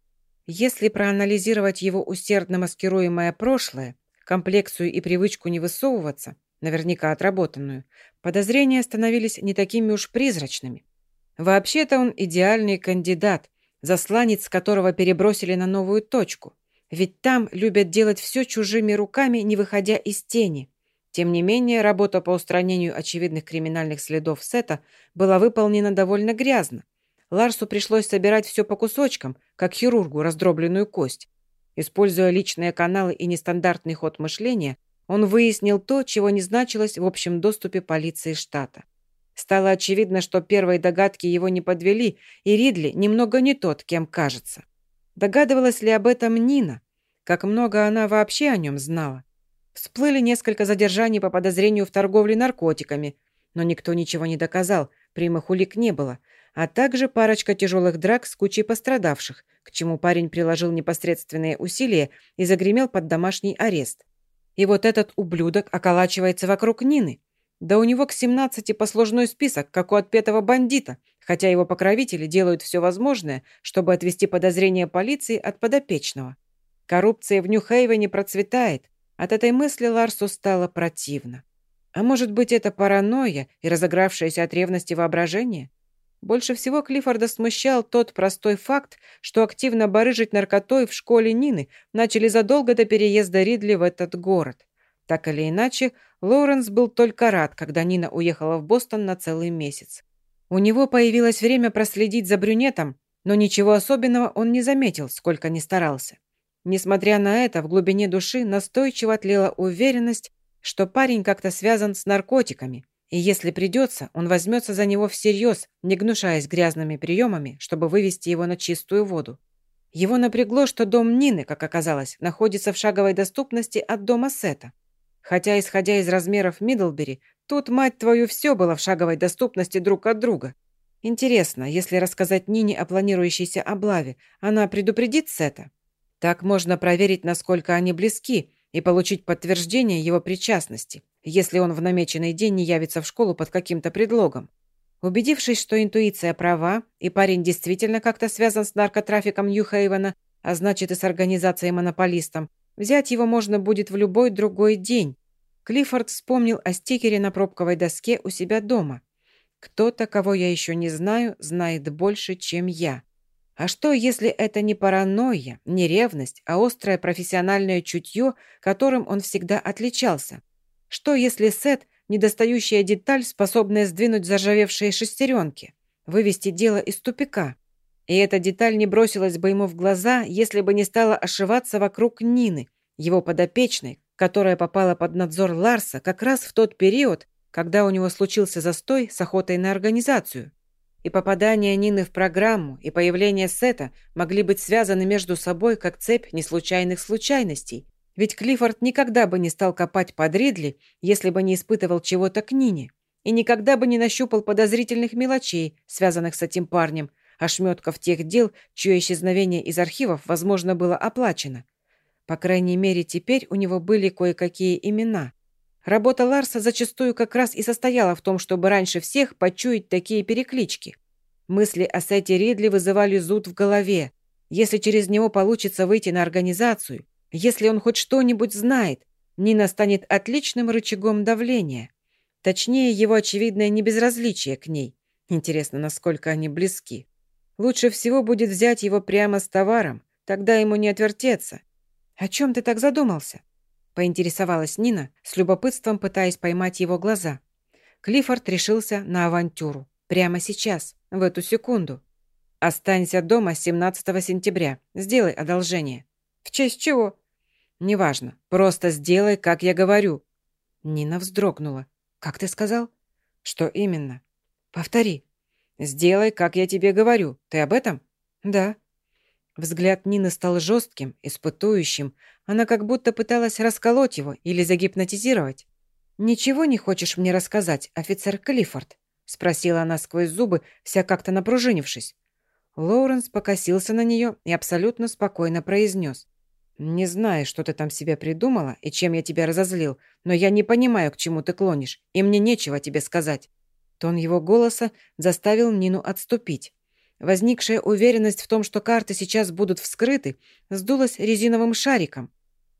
A: Если проанализировать его усердно маскируемое прошлое, комплекцию и привычку не высовываться, наверняка отработанную, подозрения становились не такими уж призрачными. Вообще-то он идеальный кандидат, засланец которого перебросили на новую точку. Ведь там любят делать все чужими руками, не выходя из тени. Тем не менее, работа по устранению очевидных криминальных следов Сета была выполнена довольно грязно. Ларсу пришлось собирать все по кусочкам, как хирургу раздробленную кость. Используя личные каналы и нестандартный ход мышления, он выяснил то, чего не значилось в общем доступе полиции штата. Стало очевидно, что первые догадки его не подвели, и Ридли немного не тот, кем кажется. Догадывалась ли об этом Нина? Как много она вообще о нем знала? Всплыли несколько задержаний по подозрению в торговле наркотиками, но никто ничего не доказал, прямых улик не было, а также парочка тяжелых драк с кучей пострадавших, к чему парень приложил непосредственные усилия и загремел под домашний арест. И вот этот ублюдок околачивается вокруг Нины. Да у него к 17 послужной список, как у отпетого бандита, хотя его покровители делают все возможное, чтобы отвести подозрения полиции от подопечного. Коррупция в Нью-Хейвене процветает. От этой мысли Ларсу стало противно. А может быть, это паранойя и разыгравшееся от ревности воображение? Больше всего Клиффорда смущал тот простой факт, что активно барыжить наркотой в школе Нины начали задолго до переезда Ридли в этот город. Так или иначе, Лоуренс был только рад, когда Нина уехала в Бостон на целый месяц. У него появилось время проследить за брюнетом, но ничего особенного он не заметил, сколько ни старался. Несмотря на это, в глубине души настойчиво тлела уверенность, что парень как-то связан с наркотиками – и если придется, он возьмется за него всерьез, не гнушаясь грязными приемами, чтобы вывести его на чистую воду. Его напрягло, что дом Нины, как оказалось, находится в шаговой доступности от дома Сета. Хотя, исходя из размеров Мидлбери, тут, мать твою, все было в шаговой доступности друг от друга. Интересно, если рассказать Нине о планирующейся облаве, она предупредит Сета? Так можно проверить, насколько они близки, и получить подтверждение его причастности если он в намеченный день не явится в школу под каким-то предлогом. Убедившись, что интуиция права, и парень действительно как-то связан с наркотрафиком Нью-Хейвена, а значит и с организацией-монополистом, взять его можно будет в любой другой день. Клиффорд вспомнил о стикере на пробковой доске у себя дома. «Кто-то, кого я еще не знаю, знает больше, чем я». А что, если это не паранойя, не ревность, а острое профессиональное чутье, которым он всегда отличался? Что, если Сет – недостающая деталь, способная сдвинуть заржавевшие шестеренки, вывести дело из тупика? И эта деталь не бросилась бы ему в глаза, если бы не стала ошиваться вокруг Нины, его подопечной, которая попала под надзор Ларса как раз в тот период, когда у него случился застой с охотой на организацию. И попадание Нины в программу, и появление Сета могли быть связаны между собой как цепь неслучайных случайностей. Ведь Клиффорд никогда бы не стал копать под Ридли, если бы не испытывал чего-то к Нине. И никогда бы не нащупал подозрительных мелочей, связанных с этим парнем, ошметков тех дел, чье исчезновение из архивов, возможно, было оплачено. По крайней мере, теперь у него были кое-какие имена. Работа Ларса зачастую как раз и состояла в том, чтобы раньше всех почуять такие переклички. Мысли о Сете Ридли вызывали зуд в голове. Если через него получится выйти на организацию, если он хоть что-нибудь знает, Нина станет отличным рычагом давления. Точнее, его очевидное небезразличие к ней. Интересно, насколько они близки. Лучше всего будет взять его прямо с товаром, тогда ему не отвертеться. «О чем ты так задумался?» поинтересовалась Нина, с любопытством пытаясь поймать его глаза. Клиффорд решился на авантюру. Прямо сейчас, в эту секунду. «Останься дома 17 сентября. Сделай одолжение». «В честь чего?» «Неважно. Просто сделай, как я говорю». Нина вздрогнула. «Как ты сказал?» «Что именно?» «Повтори». «Сделай, как я тебе говорю. Ты об этом?» «Да». Взгляд Нины стал жестким, испытующим. Она как будто пыталась расколоть его или загипнотизировать. «Ничего не хочешь мне рассказать, офицер Клиффорд?» спросила она сквозь зубы, вся как-то напружинившись. Лоуренс покосился на нее и абсолютно спокойно произнес. «Не знаю, что ты там себе придумала и чем я тебя разозлил, но я не понимаю, к чему ты клонишь, и мне нечего тебе сказать». Тон его голоса заставил Нину отступить. Возникшая уверенность в том, что карты сейчас будут вскрыты, сдулась резиновым шариком.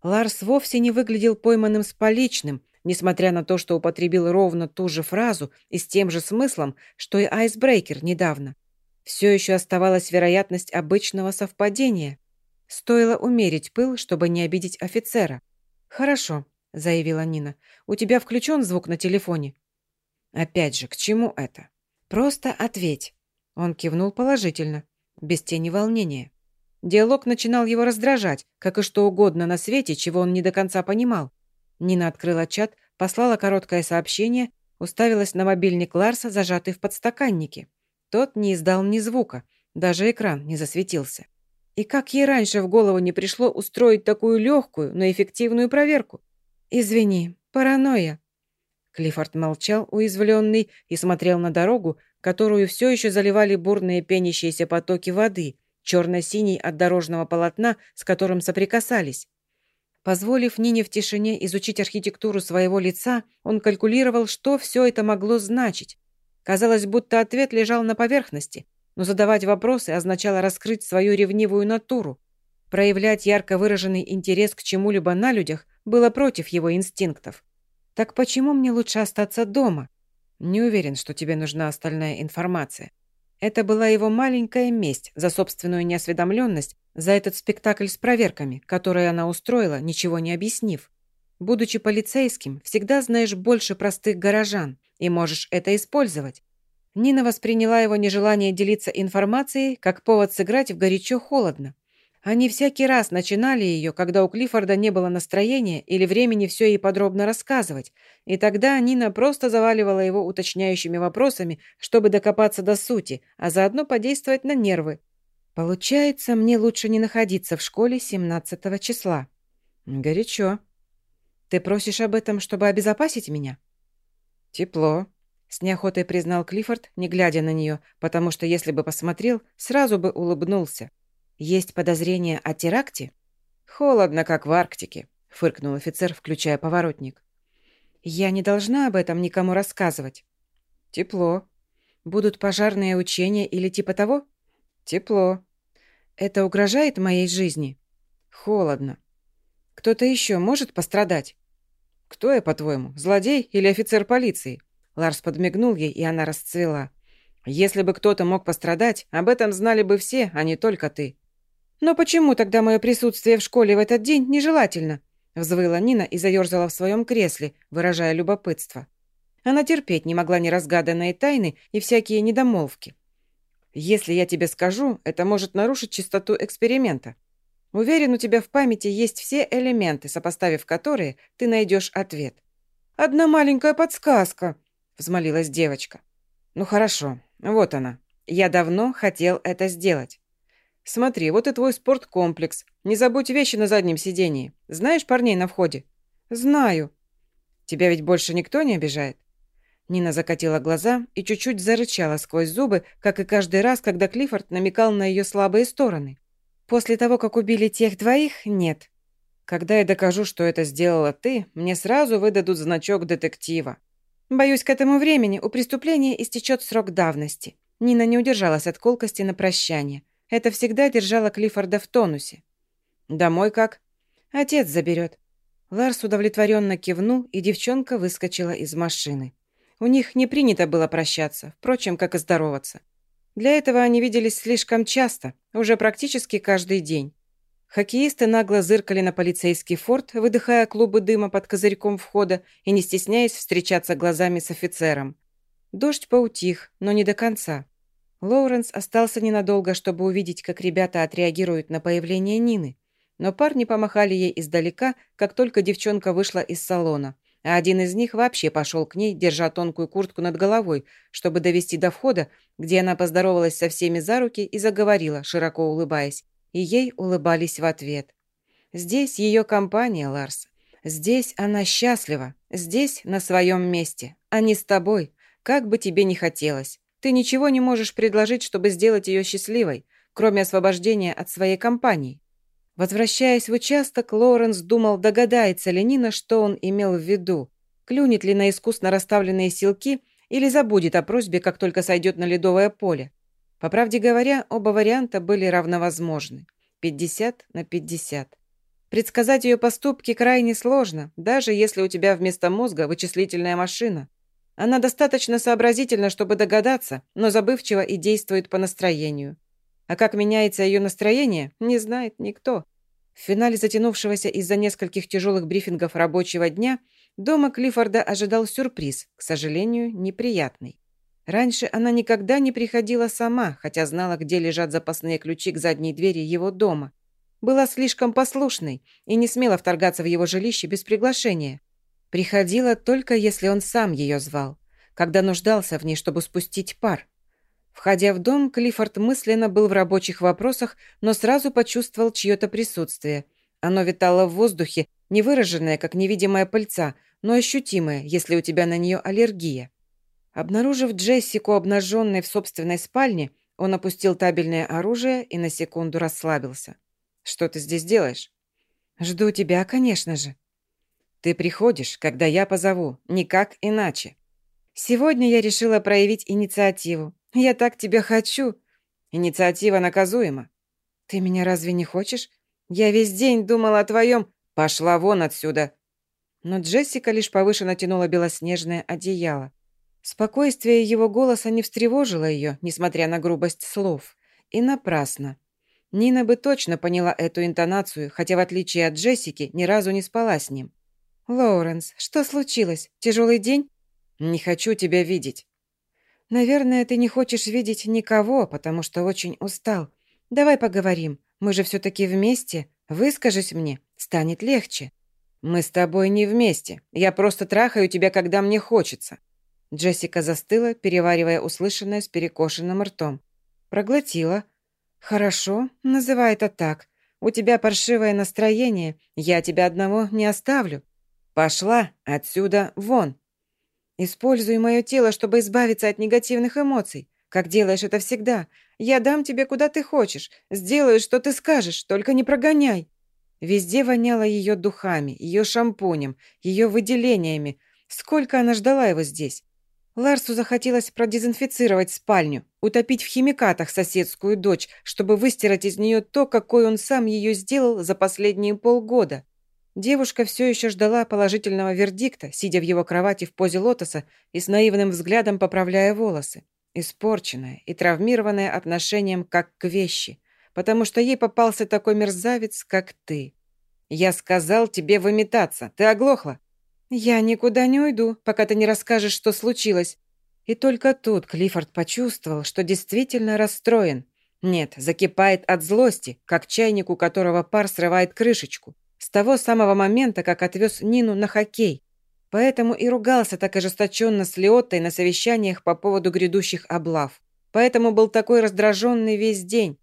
A: Ларс вовсе не выглядел пойманным с поличным, несмотря на то, что употребил ровно ту же фразу и с тем же смыслом, что и айсбрейкер недавно. Все еще оставалась вероятность обычного совпадения. Стоило умерить пыл, чтобы не обидеть офицера. «Хорошо», — заявила Нина. «У тебя включен звук на телефоне?» «Опять же, к чему это?» «Просто ответь». Он кивнул положительно, без тени волнения. Диалог начинал его раздражать, как и что угодно на свете, чего он не до конца понимал. Нина открыла чат, послала короткое сообщение, уставилась на мобильник Ларса, зажатый в подстаканнике. Тот не издал ни звука, даже экран не засветился. И как ей раньше в голову не пришло устроить такую легкую, но эффективную проверку? «Извини, паранойя». Клиффорд молчал, уязвленный, и смотрел на дорогу, которую все еще заливали бурные пенящиеся потоки воды, черно-синий от дорожного полотна, с которым соприкасались. Позволив Нине в тишине изучить архитектуру своего лица, он калькулировал, что все это могло значить. Казалось, будто ответ лежал на поверхности, но задавать вопросы означало раскрыть свою ревнивую натуру. Проявлять ярко выраженный интерес к чему-либо на людях было против его инстинктов. «Так почему мне лучше остаться дома?» Не уверен, что тебе нужна остальная информация. Это была его маленькая месть за собственную неосведомленность, за этот спектакль с проверками, который она устроила, ничего не объяснив. Будучи полицейским, всегда знаешь больше простых горожан и можешь это использовать. Нина восприняла его нежелание делиться информацией как повод сыграть в горячо-холодно. Они всякий раз начинали ее, когда у Клиффорда не было настроения или времени все ей подробно рассказывать, и тогда Нина просто заваливала его уточняющими вопросами, чтобы докопаться до сути, а заодно подействовать на нервы. «Получается, мне лучше не находиться в школе 17 числа». «Горячо». «Ты просишь об этом, чтобы обезопасить меня?» «Тепло», — с неохотой признал Клиффорд, не глядя на нее, потому что если бы посмотрел, сразу бы улыбнулся. Есть подозрение о теракте? Холодно, как в Арктике, фыркнул офицер, включая поворотник. Я не должна об этом никому рассказывать. Тепло. Будут пожарные учения или типа того? Тепло. Это угрожает моей жизни? Холодно. Кто-то еще может пострадать? Кто я, по-твоему, злодей или офицер полиции? Ларс подмигнул ей, и она расцвела. Если бы кто-то мог пострадать, об этом знали бы все, а не только ты. Но почему тогда мое присутствие в школе в этот день нежелательно? Взвыла Нина и заерзала в своем кресле, выражая любопытство. Она терпеть не могла неразгаданные тайны и всякие недомолвки. «Если я тебе скажу, это может нарушить чистоту эксперимента. Уверен, у тебя в памяти есть все элементы, сопоставив которые, ты найдешь ответ». «Одна маленькая подсказка», — взмолилась девочка. «Ну хорошо, вот она. Я давно хотел это сделать. Смотри, вот и твой спорткомплекс. Не забудь вещи на заднем сидении. Знаешь парней на входе?» «Знаю». «Тебя ведь больше никто не обижает?» Нина закатила глаза и чуть-чуть зарычала сквозь зубы, как и каждый раз, когда Клиффорд намекал на ее слабые стороны. «После того, как убили тех двоих, нет. Когда я докажу, что это сделала ты, мне сразу выдадут значок детектива. Боюсь, к этому времени у преступления истечет срок давности». Нина не удержалась от колкости на прощание. Это всегда держало Клиффорда в тонусе. «Домой как?» «Отец заберет». Ларс удовлетворенно кивнул, и девчонка выскочила из машины. У них не принято было прощаться, впрочем, как и здороваться. Для этого они виделись слишком часто, уже практически каждый день. Хоккеисты нагло зыркали на полицейский форт, выдыхая клубы дыма под козырьком входа и не стесняясь встречаться глазами с офицером. Дождь поутих, но не до конца. Лоуренс остался ненадолго, чтобы увидеть, как ребята отреагируют на появление Нины. Но парни помахали ей издалека, как только девчонка вышла из салона а один из них вообще пошел к ней, держа тонкую куртку над головой, чтобы довести до входа, где она поздоровалась со всеми за руки и заговорила, широко улыбаясь, и ей улыбались в ответ. «Здесь ее компания, Ларс. Здесь она счастлива. Здесь на своем месте. А не с тобой. Как бы тебе ни хотелось. Ты ничего не можешь предложить, чтобы сделать ее счастливой, кроме освобождения от своей компании. Возвращаясь в участок, Лоуренс думал, догадается ли Нина, что он имел в виду. Клюнет ли на искусно расставленные силки или забудет о просьбе, как только сойдет на ледовое поле. По правде говоря, оба варианта были равновозможны. 50 на 50. Предсказать ее поступки крайне сложно, даже если у тебя вместо мозга вычислительная машина. Она достаточно сообразительна, чтобы догадаться, но забывчива и действует по настроению. А как меняется ее настроение, не знает никто. В финале затянувшегося из-за нескольких тяжелых брифингов рабочего дня дома Клиффорда ожидал сюрприз, к сожалению, неприятный. Раньше она никогда не приходила сама, хотя знала, где лежат запасные ключи к задней двери его дома. Была слишком послушной и не смела вторгаться в его жилище без приглашения. Приходила только если он сам ее звал, когда нуждался в ней, чтобы спустить пар. Входя в дом, Клиффорд мысленно был в рабочих вопросах, но сразу почувствовал чье-то присутствие. Оно витало в воздухе, не выраженное, как невидимая пыльца, но ощутимое, если у тебя на нее аллергия. Обнаружив Джессику, обнаженной в собственной спальне, он опустил табельное оружие и на секунду расслабился. «Что ты здесь делаешь?» «Жду тебя, конечно же». «Ты приходишь, когда я позову, никак иначе». «Сегодня я решила проявить инициативу. Я так тебя хочу. Инициатива наказуема. Ты меня разве не хочешь? Я весь день думала о твоем. Пошла вон отсюда. Но Джессика лишь повыше натянула белоснежное одеяло. Спокойствие его голоса не встревожило ее, несмотря на грубость слов. И напрасно. Нина бы точно поняла эту интонацию, хотя в отличие от Джессики ни разу не спала с ним. «Лоуренс, что случилось? Тяжелый день?» «Не хочу тебя видеть». «Наверное, ты не хочешь видеть никого, потому что очень устал. Давай поговорим. Мы же все-таки вместе. Выскажись мне. Станет легче». «Мы с тобой не вместе. Я просто трахаю тебя, когда мне хочется». Джессика застыла, переваривая услышанное с перекошенным ртом. Проглотила. «Хорошо, называй это так. У тебя паршивое настроение. Я тебя одного не оставлю. Пошла отсюда вон». Используй мое тело, чтобы избавиться от негативных эмоций, как делаешь это всегда. Я дам тебе, куда ты хочешь. Сделаю, что ты скажешь, только не прогоняй». Везде воняло ее духами, ее шампунем, ее выделениями. Сколько она ждала его здесь. Ларсу захотелось продезинфицировать спальню, утопить в химикатах соседскую дочь, чтобы выстирать из нее то, какой он сам ее сделал за последние полгода. Девушка все еще ждала положительного вердикта, сидя в его кровати в позе лотоса и с наивным взглядом поправляя волосы. испорченная и травмированная отношением как к вещи, потому что ей попался такой мерзавец, как ты. Я сказал тебе выметаться. Ты оглохла? Я никуда не уйду, пока ты не расскажешь, что случилось. И только тут Клиффорд почувствовал, что действительно расстроен. Нет, закипает от злости, как чайник, у которого пар срывает крышечку. С того самого момента, как отвез Нину на хоккей. Поэтому и ругался так ожесточенно с Леоттой на совещаниях по поводу грядущих облав. Поэтому был такой раздраженный весь день.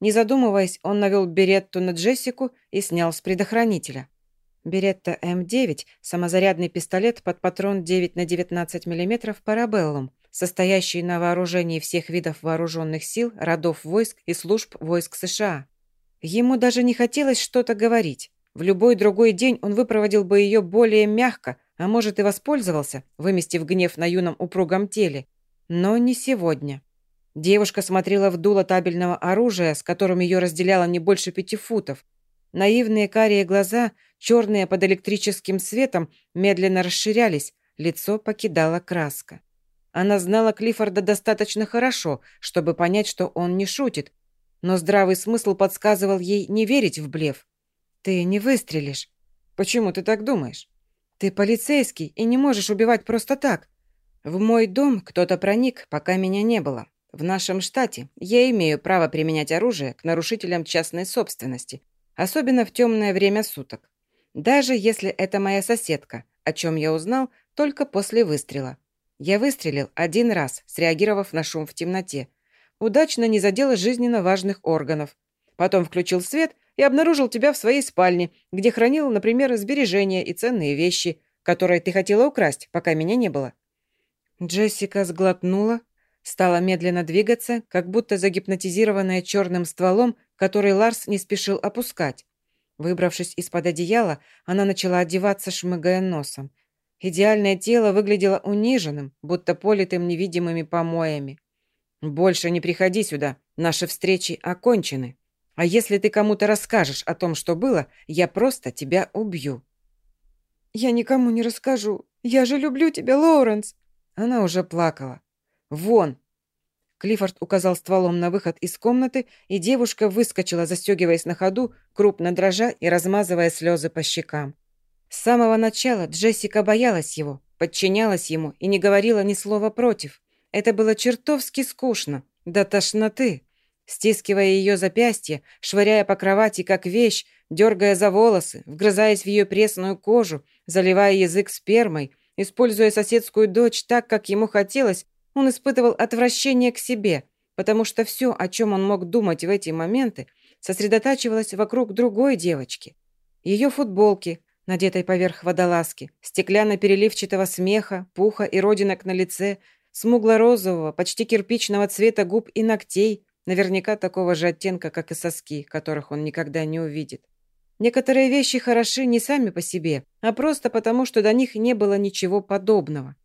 A: Не задумываясь, он навел беретту на Джессику и снял с предохранителя. Беретта М9 – самозарядный пистолет под патрон 9 на 19 мм парабеллум, состоящий на вооружении всех видов вооруженных сил, родов войск и служб войск США. Ему даже не хотелось что-то говорить. В любой другой день он выпроводил бы ее более мягко, а может и воспользовался, выместив гнев на юном упругом теле. Но не сегодня. Девушка смотрела в дуло табельного оружия, с которым ее разделяло не больше пяти футов. Наивные карие глаза, черные под электрическим светом, медленно расширялись, лицо покидала краска. Она знала Клиффорда достаточно хорошо, чтобы понять, что он не шутит, но здравый смысл подсказывал ей не верить в блеф. «Ты не выстрелишь». «Почему ты так думаешь?» «Ты полицейский и не можешь убивать просто так. В мой дом кто-то проник, пока меня не было. В нашем штате я имею право применять оружие к нарушителям частной собственности, особенно в темное время суток. Даже если это моя соседка, о чем я узнал только после выстрела. Я выстрелил один раз, среагировав на шум в темноте. Удачно не задел жизненно важных органов. Потом включил свет и обнаружил тебя в своей спальне, где хранил, например, сбережения и ценные вещи, которые ты хотела украсть, пока меня не было». Джессика сглотнула, Стала медленно двигаться, как будто загипнотизированная черным стволом, который Ларс не спешил опускать. Выбравшись из-под одеяла, она начала одеваться, шмыгая носом. Идеальное тело выглядело униженным, будто политым невидимыми помоями. «Больше не приходи сюда, наши встречи окончены. А если ты кому-то расскажешь о том, что было, я просто тебя убью». «Я никому не расскажу. Я же люблю тебя, Лоуренс!» Она уже плакала. «Вон!» Клиффорд указал стволом на выход из комнаты, и девушка выскочила, застегиваясь на ходу, крупно дрожа и размазывая слезы по щекам. С самого начала Джессика боялась его, подчинялась ему и не говорила ни слова против. Это было чертовски скучно, до тошноты. Стискивая ее запястье, швыряя по кровати как вещь, дергая за волосы, вгрызаясь в ее пресную кожу, заливая язык спермой, используя соседскую дочь так, как ему хотелось, он испытывал отвращение к себе, потому что все, о чем он мог думать в эти моменты, сосредотачивалось вокруг другой девочки. Ее футболки, надетой поверх водолазки, стеклянно-переливчатого смеха, пуха и родинок на лице, смугло-розового, почти кирпичного цвета губ и ногтей, наверняка такого же оттенка, как и соски, которых он никогда не увидит. Некоторые вещи хороши не сами по себе, а просто потому, что до них не было ничего подобного.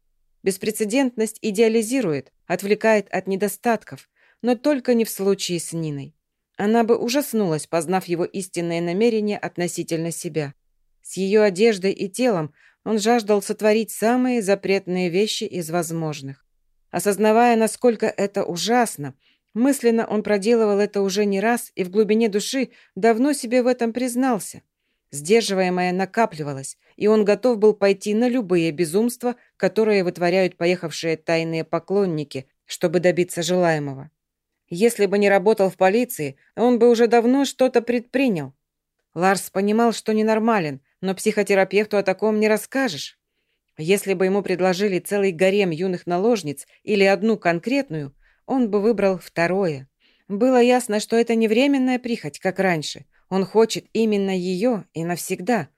A: Беспрецедентность идеализирует, отвлекает от недостатков, но только не в случае с Ниной. Она бы ужаснулась, познав его истинное намерение относительно себя. С ее одеждой и телом он жаждал сотворить самые запретные вещи из возможных. Осознавая, насколько это ужасно, мысленно он проделывал это уже не раз и в глубине души давно себе в этом признался. Сдерживаемое накапливалось, и он готов был пойти на любые безумства, которые вытворяют поехавшие тайные поклонники, чтобы добиться желаемого. Если бы не работал в полиции, он бы уже давно что-то предпринял. Ларс понимал, что ненормален, но психотерапевту о таком не расскажешь. Если бы ему предложили целый гарем юных наложниц или одну конкретную, он бы выбрал второе. Было ясно, что это не временная прихоть, как раньше – он хочет именно ее и навсегда.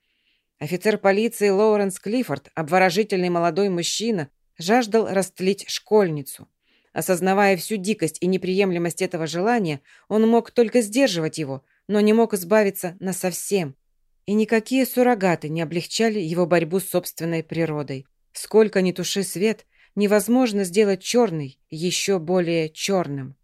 A: Офицер полиции Лоуренс Клиффорд, обворожительный молодой мужчина, жаждал растлить школьницу. Осознавая всю дикость и неприемлемость этого желания, он мог только сдерживать его, но не мог избавиться насовсем. И никакие суррогаты не облегчали его борьбу с собственной природой. Сколько ни туши свет, невозможно сделать черный еще более черным.